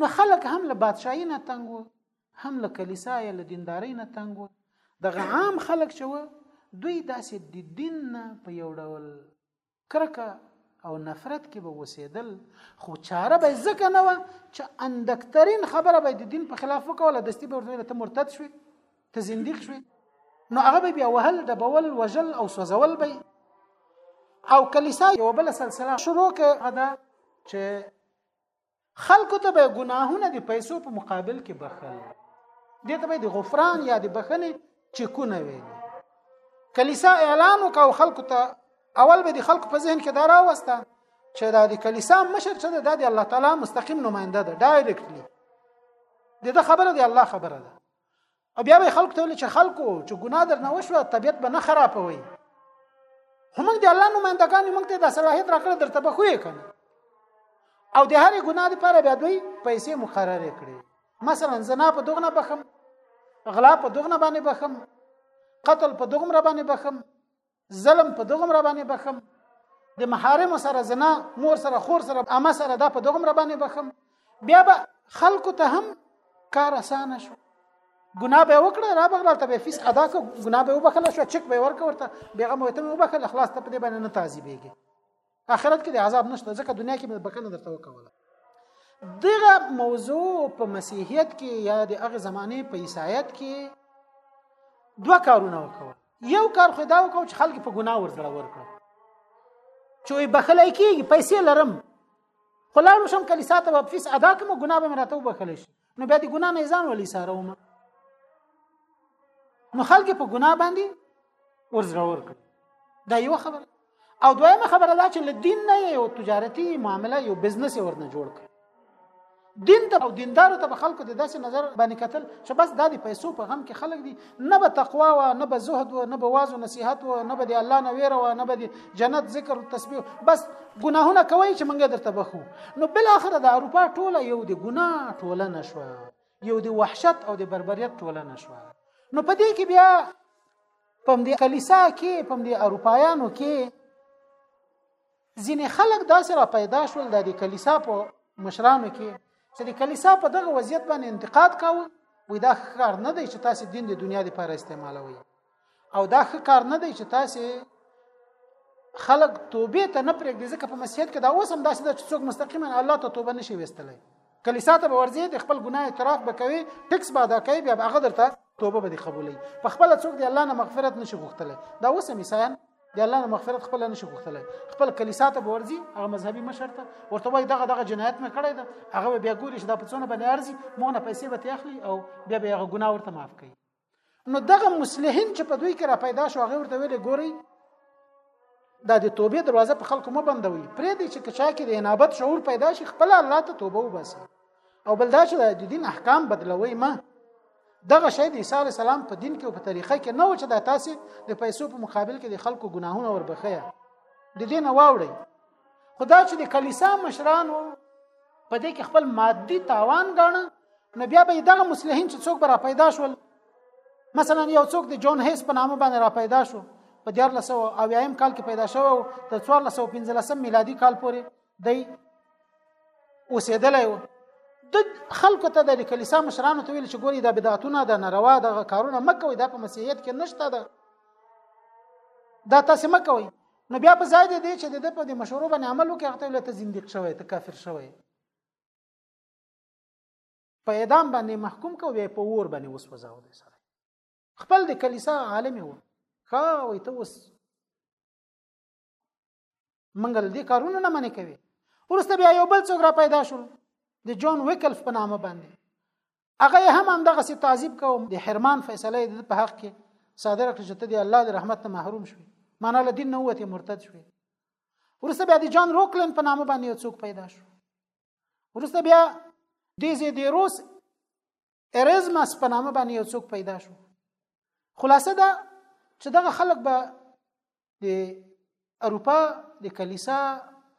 نو خلک هم له بادشاهي نه تنګ وو هم له کلیسا یا له دیندارۍ نه تنګ وو دغه عام خلک چې وو دوی داسې د دین نه په یو ډول کرکه او نفرت کې به وسیدل خو چاره به ځکه نه و چې اندکترین خبره به د دین په خلاف وکوله دستی به ورته ته مرتد شوي ته زندیق شوي نو هغه به بیا وهل د بول وجل او سوزول به او کلیسا یو بل سلسله شروع کړه چې خلکو ته به ګناهونه د پیسو په مقابل کې بخل دې ته به د غفران یا د بخنې چکونه وي کلیسا اعلان وکاو خلکو ته اول به د خلکو په ذهن کې دا راوسته چې دا د کلیسا مشر چې دا د الله تعالی مستقیم نماینده ده ډایرکټلی دغه خبره دی الله خبره ده او بیا به خلکو ته ویل چې خلکو چې ګناه درنه وشوه طبیعت به نه خرابوي هم د الله نمائندګان موږ ته د صلاحیت راکړه درته به خوې کنه او د هرې ګناه لپاره بیا دوی پیسې مقرره کړې مثلا زنا په دغنه بخم غلا په دغنه باندې بخم قتل په دغمره باندې بخم ظلم په دغه مر باندې بخم د محارم سره زنا مور سره خور سره اما سره دا په دغه مر باندې بخم بیا به خلکو ته هم کار اسانه شو ګناه به وکړه را بغل ته به فیس ادا کو ګناه به وبخل شو چک به ورک ورته بیغه مو ته وبخل خلاص ته په دې باندې نه تعذيبېږي اخرت کې د عذاب نشته ځکه دنیا کې به بکنه درته وکوله دغه موضوع په مسیحیت کې یا د هغه زمانه په عیسایت کې دوه کارونه وکړ یو کار خو دا وکړ چې خلک په ګناه ورزړه ورکړ چې بخلای کېږي پیسې لرم خو لاړم شم کلیسا ته واپس ادا کوم ګناه به مراته وبخل شي نو بیا د ګناه نه ځان ولې ساروم نو خلک په ګناه باندې ورزړه ورکړ دا یو خبره او دویمه خبره دا چې له دین نه یو تجارتي معامله یو بزنس ورنه جوړ کړ دین ته او دیندارو ته خلکو د داسې نظر باندې کتل چې بس دا د پیسو په غم کې خلک دي نه به تقوا و نه به زهد و نه به واز او نصيحت و نه به د الله نه ویره و نه به د جنت ذکر او تسبیح بس ګناهونه کوي چې مونږ درته بخو نو بل اخر د اروپا ټوله یو د ګناه ټوله نشوه یو د وحشت او د بربریت ټوله نشوه نو په دې کې بیا په دې کلیسا کې په دې اروپایانو کې ځینې خلک داسې را پیدا شول د دې کلیسا په مشرانو کې چې د کلیسا په دغه وضعیت باندې انتقاد کاوه وای دا کار نه دی چې تاسو دین د دنیا لپاره استعمالوي او دا کار نه دی چې تاسو خلق توبه ته نه پرېږدي ځکه په مسیحیت کې دا اوس هم داسې ده چې څوک مستقیما الله ته توبه نشي وستلای کلیسا ته به ورځي د خپل ګناه اعتراف به کوي ټیکس به ادا کوي بیا به هغه درته توبه به دي قبولي په خپل څوک دی الله نه مغفرت نشي غوښتلی دا اوس مثال د الله نه مغفرت خپل نه شي غوښتلی خپل کلیسا ته ورځي هغه مذهبي مشر ته ورته وای دغه دغه جنایت مې کړی دا هغه بیا ګوري چې دا په څونه باندې ارزي مونږ نه پیسې به تخلي او بیا به هغه ګناه ورته معاف کړي نو دغه مصلحین چې په دوی کې را پیدا شو هغه ورته ویلې ګوري دا د توبې دروازه په خلکو مو بندوي پرې دې چې کچا کې د انابت شعور پیدا شي خپل الله ته توبه وباسي او بل دا چې د دین احکام بدلوي ما دغه شی د عیسی السلام په دین کې او په طریقه کې نه و چې دا تاسو د پیسو په مقابل کې د خلکو ګناهونه وربخیا د دین واوړي خدا چې د کلیسا مشرانو په دې کې خپل مادي تاوان غاڼه نو بیا به دغه مصلحین چې څوک به را پیدا شول مثلا یو څوک د جون هیس په نامه باندې را پیدا شو په 1400 او یایم کال کې پیدا شو او تر 1415 میلادي کال پورې دی اوسېدلی و د خلکو ته د کلیسا مشرانو ته ویل چې ګوري دا بدعتونه د ناروا د کارونه مکوي دا په مسیحیت کې نشته ده دا تاسو مکوي نو بیا په ځای دی دی چې د دې په دې مشورو باندې عمل وکړي هغه ته ته زنديق شوی ته کافر شوی په اعدام باندې محکوم کو بیا په ور باندې وسوځاو دی سره خپل د کلیسا عالم و ښا وای ته وس منګل دې کارونه نه منې کوي ورسته بیا یو بل څوک را پیدا شول د جون ویکلف په نامه باندې هغه یې هم همدغسې تعذیب کوه د حرمان فیصله یې د په حق کې صادره کړه چې ته د الله د رحمت نه محروم شوې معنا له دین نه ووتې مرتد شوې وروسته بیا د جان روکلن په نامه باندې یو څوک پیدا شو وروسته بیا د زیدیروس اریزمس په نامه باندې یو څوک پیدا شو خلاصه ده چې دغه خلک به د اروپا د کلیسا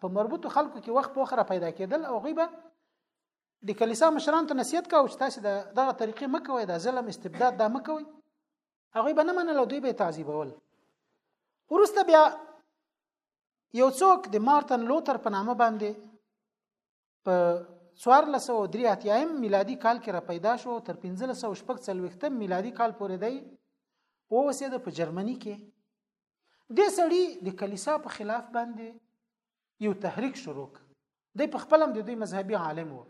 په مربوطو خلکو کې وخت په وخره پیدا کېدل او غیبه د کلیسا مشران ته نصیحت کاوه چې تاسو دغه طریقې مکوئ دا ظلم استبداد دا مکوئ هغه به نه منل دوی به تعذيبول ورسته بیا یو څوک د مارتن لوتر په نامه باندې په 1403 اتیایم میلادي کال کې را پیدا شو تر 1540 میلادي کال پورې دی او وسید په جرمني کې د سړی د کلیسا په خلاف باندې یو تحریک شروع دی په خپل هم د دوی مذهبي عالم و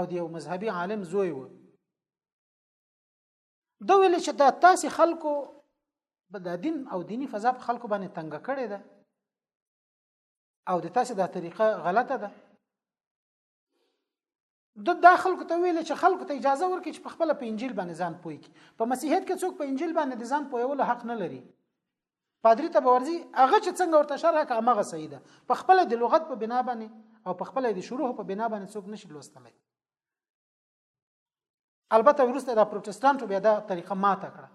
او د یو مذهبي عالم زوی و دا ویل چې دا تاسو خلکو د دین او دینی فضا په خلکو باندې تنګ کړي ده او د تاسو دا طریقه غلطه ده د دا خلکو ته ویل چې خلکو ته اجازه ورکړي چې په خپل په انجیل باندې ځان پوي کی په مسیحیت کې څوک په انجیل باندې د ځان پویولو حق نه لري پادری ته ورځي هغه چې څنګه ورته شرح کا مغه صحیح ده په خپل د لغت په بنا باندې او په خپل د شروع په بنا باندې څوک نشي لوستلای البته وروسته د پروتستانتو بیا دا طریقه ماته کړه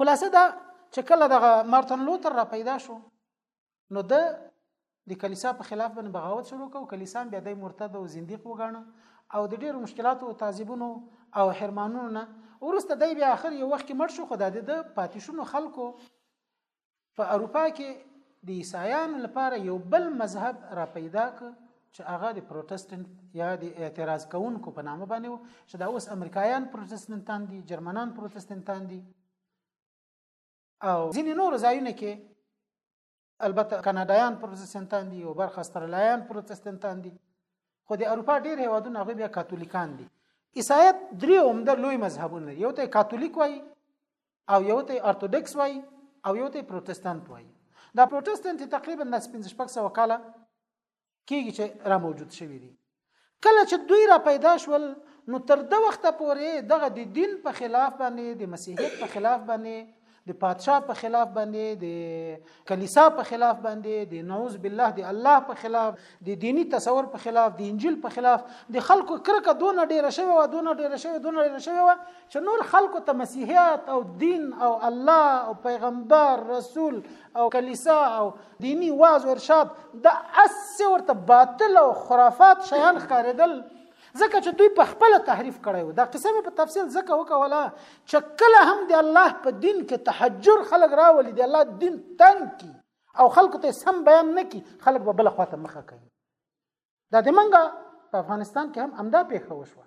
خلاصه دا چې کله دغه مارتن لوتر را پیدا شو نو د د کلیسا په خلاف باندې بغاوت شروع کو کلیسا بیا د مرتد او زنديق وګاڼه او د ډیرو مشکلاتو او تعذيبونو او حرمانونو نه ورسته د بیا اخر یو وخت کې مړ شو خدای د پاتې شونو خلکو په اروپا کې د عیسایانو لپاره یو بل مذهب را پیدا ک چې هغه د پروتستانت یا د اعتراض کوونکو په نامه باندې و چې دا اوس امریکایان پروتستانتان دي جرمنان پروتستانتان دي او ځینې نور ځایونه کې البته کاناډایان پروتستانتان دي او برخه استرالیان پروتستانتان دي خو د اروپا ډېر هیوادونه هغه بیا کاتولیکان دي عیسایت درې عمده لوی مذهبونه یو ته کاتولیک وایي او یو ته ارتودکس وای او یو ته پروتستانت وای دا پروتستانت تقریبا د 1500 کاله کیږي چې را موجود شوی دی کله چې دوی را پیدا شول نو تر د وخته پورې دغه د دین په خلاف باندې د مسیحیت په خلاف باندې د پادشاه په خلاف باندې د کلیسا په خلاف باندې د نعوذ بالله د الله په خلاف د دینی تصور په خلاف د انجیل په خلاف د خلکو کرکه دونه ډیره شوی و دونه ډیره شوی دونه ډیره شوی و چې نور خلکو ته مسیحیت او دین او الله او پیغمبر رسول او کلیسا او دینی واز او ارشاد د اس ورته باطل او خرافات شیان ښکارېدل ځکه چې دوی په خپل تحریف کړی و دا قصه مې په تفصیل ځکه وکوله چې کله هم د الله په دین کې تحجر خلک راولي د الله دین تنګ کی او خلکو ته سم بیان نه کی خلک به بل خواته مخه کوي دا د منګه په افغانستان کې هم امدا پیښه وشوه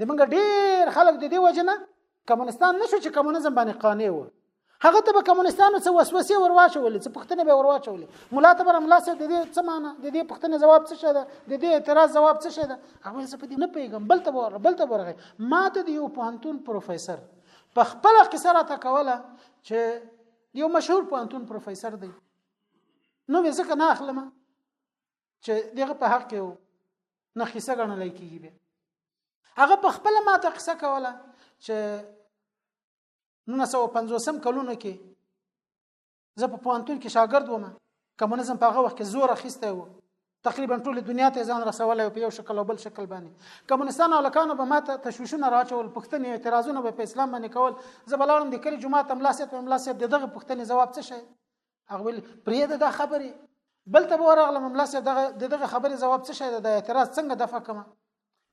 د منګه ډیر خلک د دې وجنه کمونستان نشو چې کمونیزم باندې قانع و هغه ته به کمونستانو څه وسوسې ورواچولې څه پوښتنې به ورواچولې مولا ته به رملا صاحب د دې څه معنی د دې پوښتنې ځواب څه شه ده د دې اعتراض ځواب څه شه ده هغه زه په دې نه پیګم بل ته ور بل ته ورغی ما ته د یو پوهنتون پروفیسور په خپل قصه راته کوله چې یو مشهور پوهنتون پروفیسور دی نو مې ځکه نه اخلم چې دغه په حق کې و نه قصه ګڼل کېږي هغه په خپل ما ته قصه کوله چې 1950 کلونو کې زه په پوهنتون کې شاګرد وم کمونیزم په هغه وخت کې زور اخیستی و تقریبا ټول دنیا ته ځان رسولی په یو شکل او بل شکل باندې کمونستانو هلکانو به ماته تشویشونه راچول پوښتنې اعتراضونه به په اسلام باندې کول زه به لاړم د کلي جومات ته ملا صاحب ملا صاحب د دغه پوښتنې ځواب څه شی هغه ویل پرې ده دا خبرې بل ته ورغلم ملا صاحب دغه دغه خبرې جواب څه شاید د اعتراض څنګه دفع کما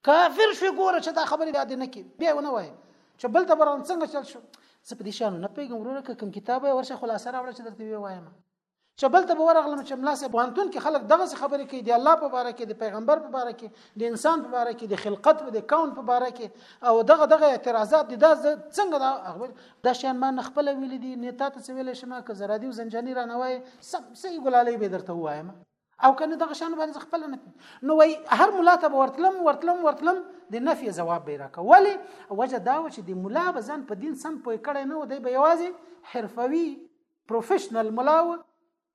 کافر شو ګوره چې دا خبرې بیا دې نه کې بیا ونه وای چې بل ته بران څنګه چل شو زه په دې شانو نه پیګم ورونه کوم کتاب ورشه خلاصه راوړل چې درته وایم چې بل ته ورغلم چې ملا صاحب وانتون کې خلک دغه خبرې کوي د الله په باره کې د پیغمبر په باره کې د انسان په باره کې د خلقت او د کون په باره کې او دغه دغه اعتراضات د داس څنګه دا دا شیان ما نه خپل ویل دي نه تاسو څه ویل شم که زرادي او زنجانی را نه وای سم سي ګلالي به درته وایم او کنه دغه شان باندې خپل نه نو وای هر مولا ته ورتلم ورتلم ورتلم د نفي جواب به راکا ولی وجه دا و چې د مولا به ځان په دین سم پوي کړي نه و دی به یوازې حرفوي پروفیشنل مولا و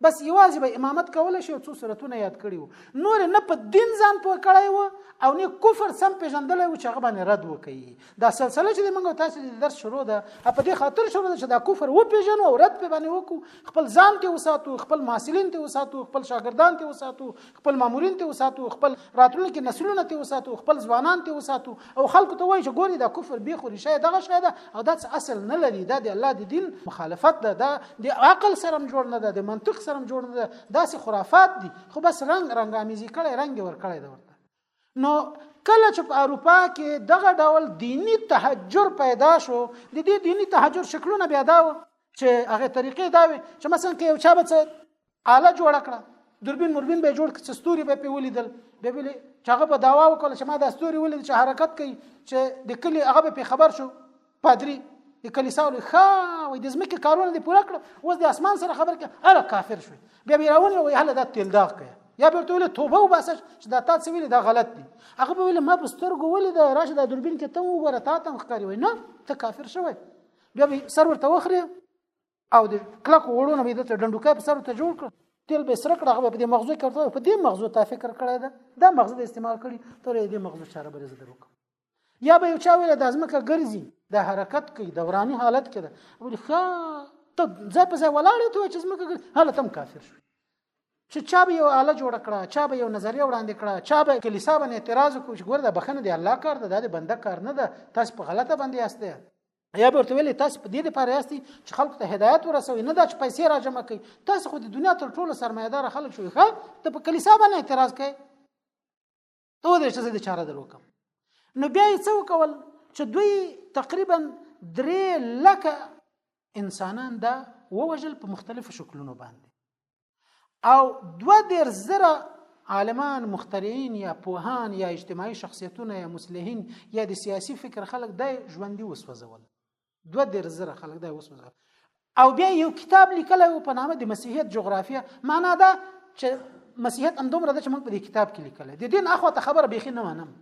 بس یوازې به امامت کول شي او څو سورتونه یاد کړي وو نور نه په دین ځان پوه کړی وو او نه کفر سم پیژندل وو چې هغه باندې رد وکړي دا سلسله چې موږ تاسو د درس شروع ده په دې خاطر شروع ده چې دا کفر و پیژنو او رد په باندې وکړو خپل ځان ته وساتو خپل محصلین ته وساتو خپل شاګردان ته وساتو خپل مامورین ته وساتو خپل راتلونکي نسلونه ته وساتو خپل ځوانان ته وساتو او خلکو ته وایي چې ګوري دا کفر به خو ریشه دغه شی ده او دا څه اصل نه لري دا د الله د دین مخالفت ده دا د عقل سره جوړ نه ده د منطق سره جوړ نه ده دا څه خرافات دي خو بس رنگ رنگ امیزي کړي رنگ ور کړي ده ورته نو کله چې په اروپا کې دغه ډول دینی تهجر پیدا شو د دې دینی تهجر شکلونه بیا دا و چې هغه طریقې دا وي چې مثلا کې یو چا به څه آله جوړ کړه دوربین مربین به جوړ کړ ستوري به په ولیدل به ویل چې هغه په داوا وکړ چې ما د ستوري ولید چې حرکت کوي چې د کلی هغه په خبر شو پادری د کلیسا له خا وې د زمکه کارونه دی پوره کړ اوس د اسمان سره خبر کې هر کافر شو بیا به راونی وې هله د تل داغ کړ یا به ته توبه وباسه چې دا تاسو ویل دا غلط دی هغه به ویل ما په سترګو ولې دا راشه دا دوربین کې تم وګوره تا تم ښکاری وای نه ته کافر شوی بیا به سر ورته وخره او د کلک وړونه به د ډنډوکې په سر ته جوړ کړ تل به سره کړه هغه په دې مغزو کې ورته په دې مغزو تا فکر کړی دا دا مغزو استعمال کړي ترې دې مغزو چاره به زده وکړه یا به یو چا ویل د ځمکه ګرځي د حرکت کوي دوراني حالت کې ده ولی ښه ته ځای په ځای ولاړ ته چې ځمکه ګرځي هله تم کافر شو چې چا به یو آله جوړ کړه چا به یو نظریه وړاندې کړه چا به کلیسا باندې اعتراض وکړي چې ګور د بخنه دی الله کار ده د بنده کار نه ده تاسو په غلطه باندې یاسته یا به ورته ویل تاسو په دې لپاره یاستئ چې خلکو ته هدایت ورسوي نه دا چې پیسې راجمع کړي تاسو خو د دنیا تر ټولو سرمایدار خلک شوي ښه ته په کلیسا باندې اعتراض کوي ته دې څه دې چاره درو کوم نو بیا یې څه وکول چې دوی تقریبا درې لکه انسانان دا ووجل په مختلفو شکلونو باندې او دو دیر زره عالمان مخترعين یا پوهان یا اجتماعي شخصیتونه یا مسلحین یا د سیاسي فکر خلک د ژوندۍ وسوځول دوه دېرش زره خلک دا اوس مزار او بیا یو کتاب لیکلی و په نامه د مسیحیت جغرافیه معنا دا چې مسیحیت همدومره ده چې موږ په دې کتاب کې لیکلی د دین اخوا ته خبره بیخي نه منم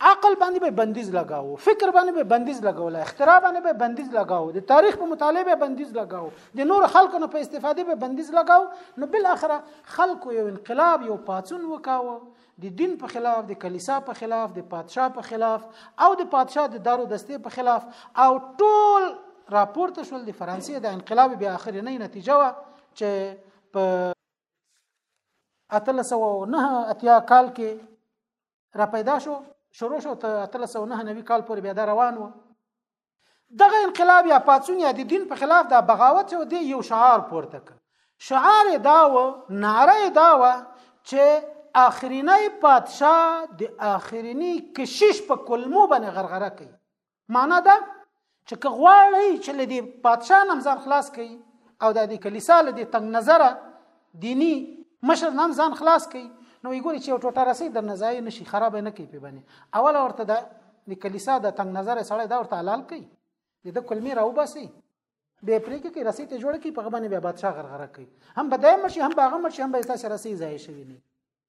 عقل باندې به بندیز لگاو فکر باندې به بندیز لگاول اختراع باندې به بندیز لگاو د تاریخ په مطالعه به بندیز لگاو د نور خلکو نه په استفاده به بندیز لگاو نو بل اخره خلکو یو انقلاب یو پاتون وکاو د دین په خلاف د کلیسا په خلاف د پادشاه په خلاف او د پادشاه د دارو دستې په خلاف او ټول راپورته شول د فرانسې د انقلاب بیا اخرنۍ نتیجه و چې په 1309 اتیا کال کې را پیدا شو شروع شو ته 1309 کال پورې بیا روان و دغه انقلاب یا پاڅون یا د دین په خلاف دا بغاوت او دی یو شعار پورته ک شعار دا و ناره دا و چې اخرینی پادشاه د اخرینی کشش په کلمو باندې غرغره کوي معنا دا چې که غواړی چې لدی پادشاه نمزان خلاص کړي او د دې کلیسا لدی تنگ نظره دینی مشر نام ځان خلاص کړي نو یې ګوري چې ټوټه رسي د نزای نشي خراب نه کوي په باندې اول ورته د د کلیسا د تنگ نظر سړی دا ورته حلال کوي د د کلمې راو باسي به پرې کې رسي ته جوړ کی په غبنه بیا بادشاہ غرغره کوي هم بدای مرشي هم باغ مرشي هم به تاسو رسي ځای شوی نه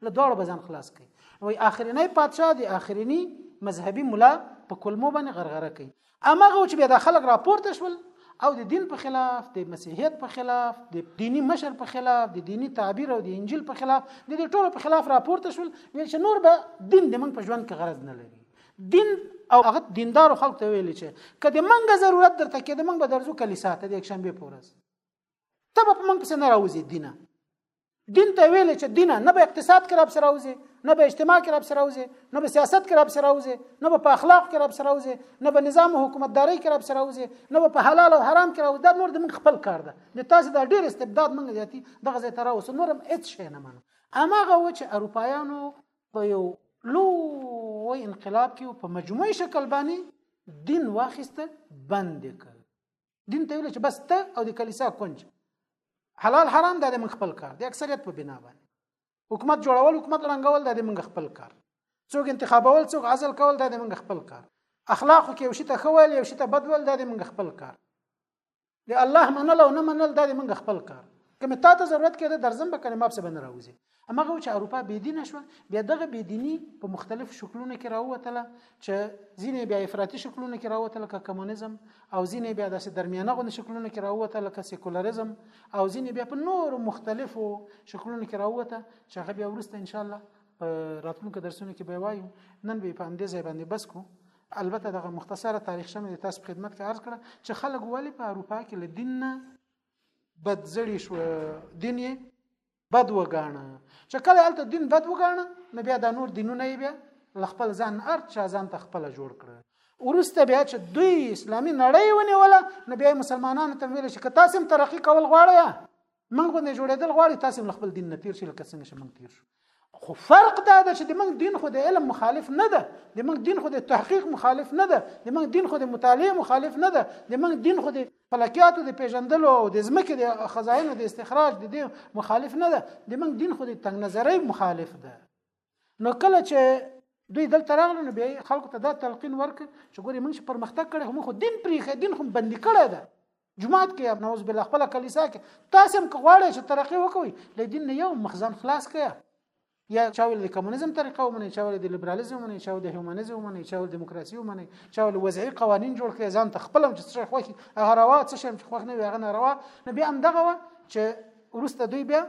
له دواړو به ځان خلاص کړي وای اخرنی پادشاه دی اخرنی مذهبي مولا په کلمو باندې غرغره کوي امغه چې بیا د خلک راپورته شول او د دین په خلاف د مسیحیت په خلاف د دینی مشر په خلاف د دینی تعبیر او د انجیل په خلاف د دې ټولو په خلاف راپورته شول ویل چې نور به دین د موږ په ژوند کې غرض نه لري دین او هغه دیندار خلک ته ویل چې کله موږ ضرورت درته کې د موږ به درځو کلیسا ته د یک شنبه پورز ته په من پسې نه راوځي دینه دین ته ویل چې دینه نه به اقتصاد کې راځي راوځي نه به اجتماع کې راځي راوځي نه به سیاست کې راځي راوځي نه به په اخلاق کې راځي راوځي نه به نظام حکومتداري کې راځي راوځي نه به په حلال او حرام کې راوځي دا نور د من خپل کار ده د تاسو دا ډیر استبداد منګ زیاتی دغه زه تر اوسه نورم هیڅ شي نه منم اماغه و چې اروپایانو په یو لو انقلاب کې په مجموعي شکل باندې دین واخیسته بند کړ دین ته ویل چې بس ته او د کلیسا کونج حلال حرام د من خپل کار د اکثریت په بنا باندې حکومت جوړول حکومت رنګول د من خپل کار څوک انتخابول څوک عزل کول د من خپل کار اخلاق کې یو شي ته خوول یو شي ته بدول د من خپل کار د الله منل او نه منل د من خپل کار کوم تا ته ضرورت کړي درځم به کنه ماپسه بنه راوځي همغه چې اروپا بې دینه شو بیا دغه بې دینی په مختلف شکلونو کې راووتله چې ځینې بیا افراطي شکلونو کې راووتله لکه کمونیزم او ځینې بیا داسې درمیانه غونې شکلونو کې راووتله لکه سیکولریزم او ځینې بیا په نورو مختلفو شکلونو کې راووته چې هغه بیا وروسته ان شاء الله په راتلونکو درسونو کې به وایو نن به په همدې ځای باندې بس کو البته دغه مختصره تاریخ شمه د تاسو خدمت کې عرض کړه چې خلک ولی په اروپا کې له دین نه بدزړی شو دین یې بد وګاڼه چې کله هلته دین بد وګاڼه نو بیا دا نور دینونه یې بیا له خپل ځان ارت چا ځان ته خپل جوړ کړ ورسته بیا چې دوی اسلامي نړۍ ونیوله نو بیا مسلمانانو ته ویل چې که تاسو هم ترقی کول غواړئ موږ باندې جوړېدل غواړي تاسو هم خپل دین نه تیر شئ لکه څنګه چې موږ تیر شو خو فرق دا ده چې د موږ دین خو د علم مخالف نه ده د موږ دین خو د تحقیق مخالف نه ده د موږ دین خو د مطالعه مخالف نه ده د موږ دین خو د فلکیاتو د پیژندلو او د ځمکې د خزاینو د استخراج د دې مخالف نه ده د موږ دین خو د تنګ نظرۍ مخالف ده نو کله چې دوی دلته راغلو نو بیا خلکو ته دا تلقین ورک چې ګوري موږ چې پرمختګ کړي خو موږ دین پریخه دین خو بندي کړی ده جمعات کې نوز بل خپل کلیسا کې تاسو هم غواړئ چې ترقی وکوي له دین نه یو مخزن خلاص کړئ یا چا ویل د کمونیزم طریقه ومني چا ویل د لیبرالیزم ومني چا ویل د هیومانیزم ومني چا ویل دیموکراسي ومني چا ویل وضعي قوانین جوړ کړي ځان ته خپل هم چې څه خوښي هغه روا څه شم چې خوښ نه وي هغه نه روا نو بیا هم دغه و چې ورسته دوی بیا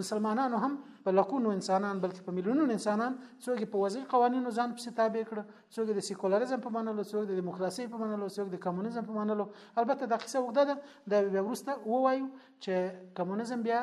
مسلمانانو هم په لکونو انسانان بلکې په میلیونونو انسانان څوک په وضعي قوانینو ځان پسې تابع کړ څوک د سیکولریزم په منلو څوک د دیموکراسي په منلو څوک د کمونیزم په منلو البته دا قصه وګړه ده د وروسته ووایو چې کمونیزم بیا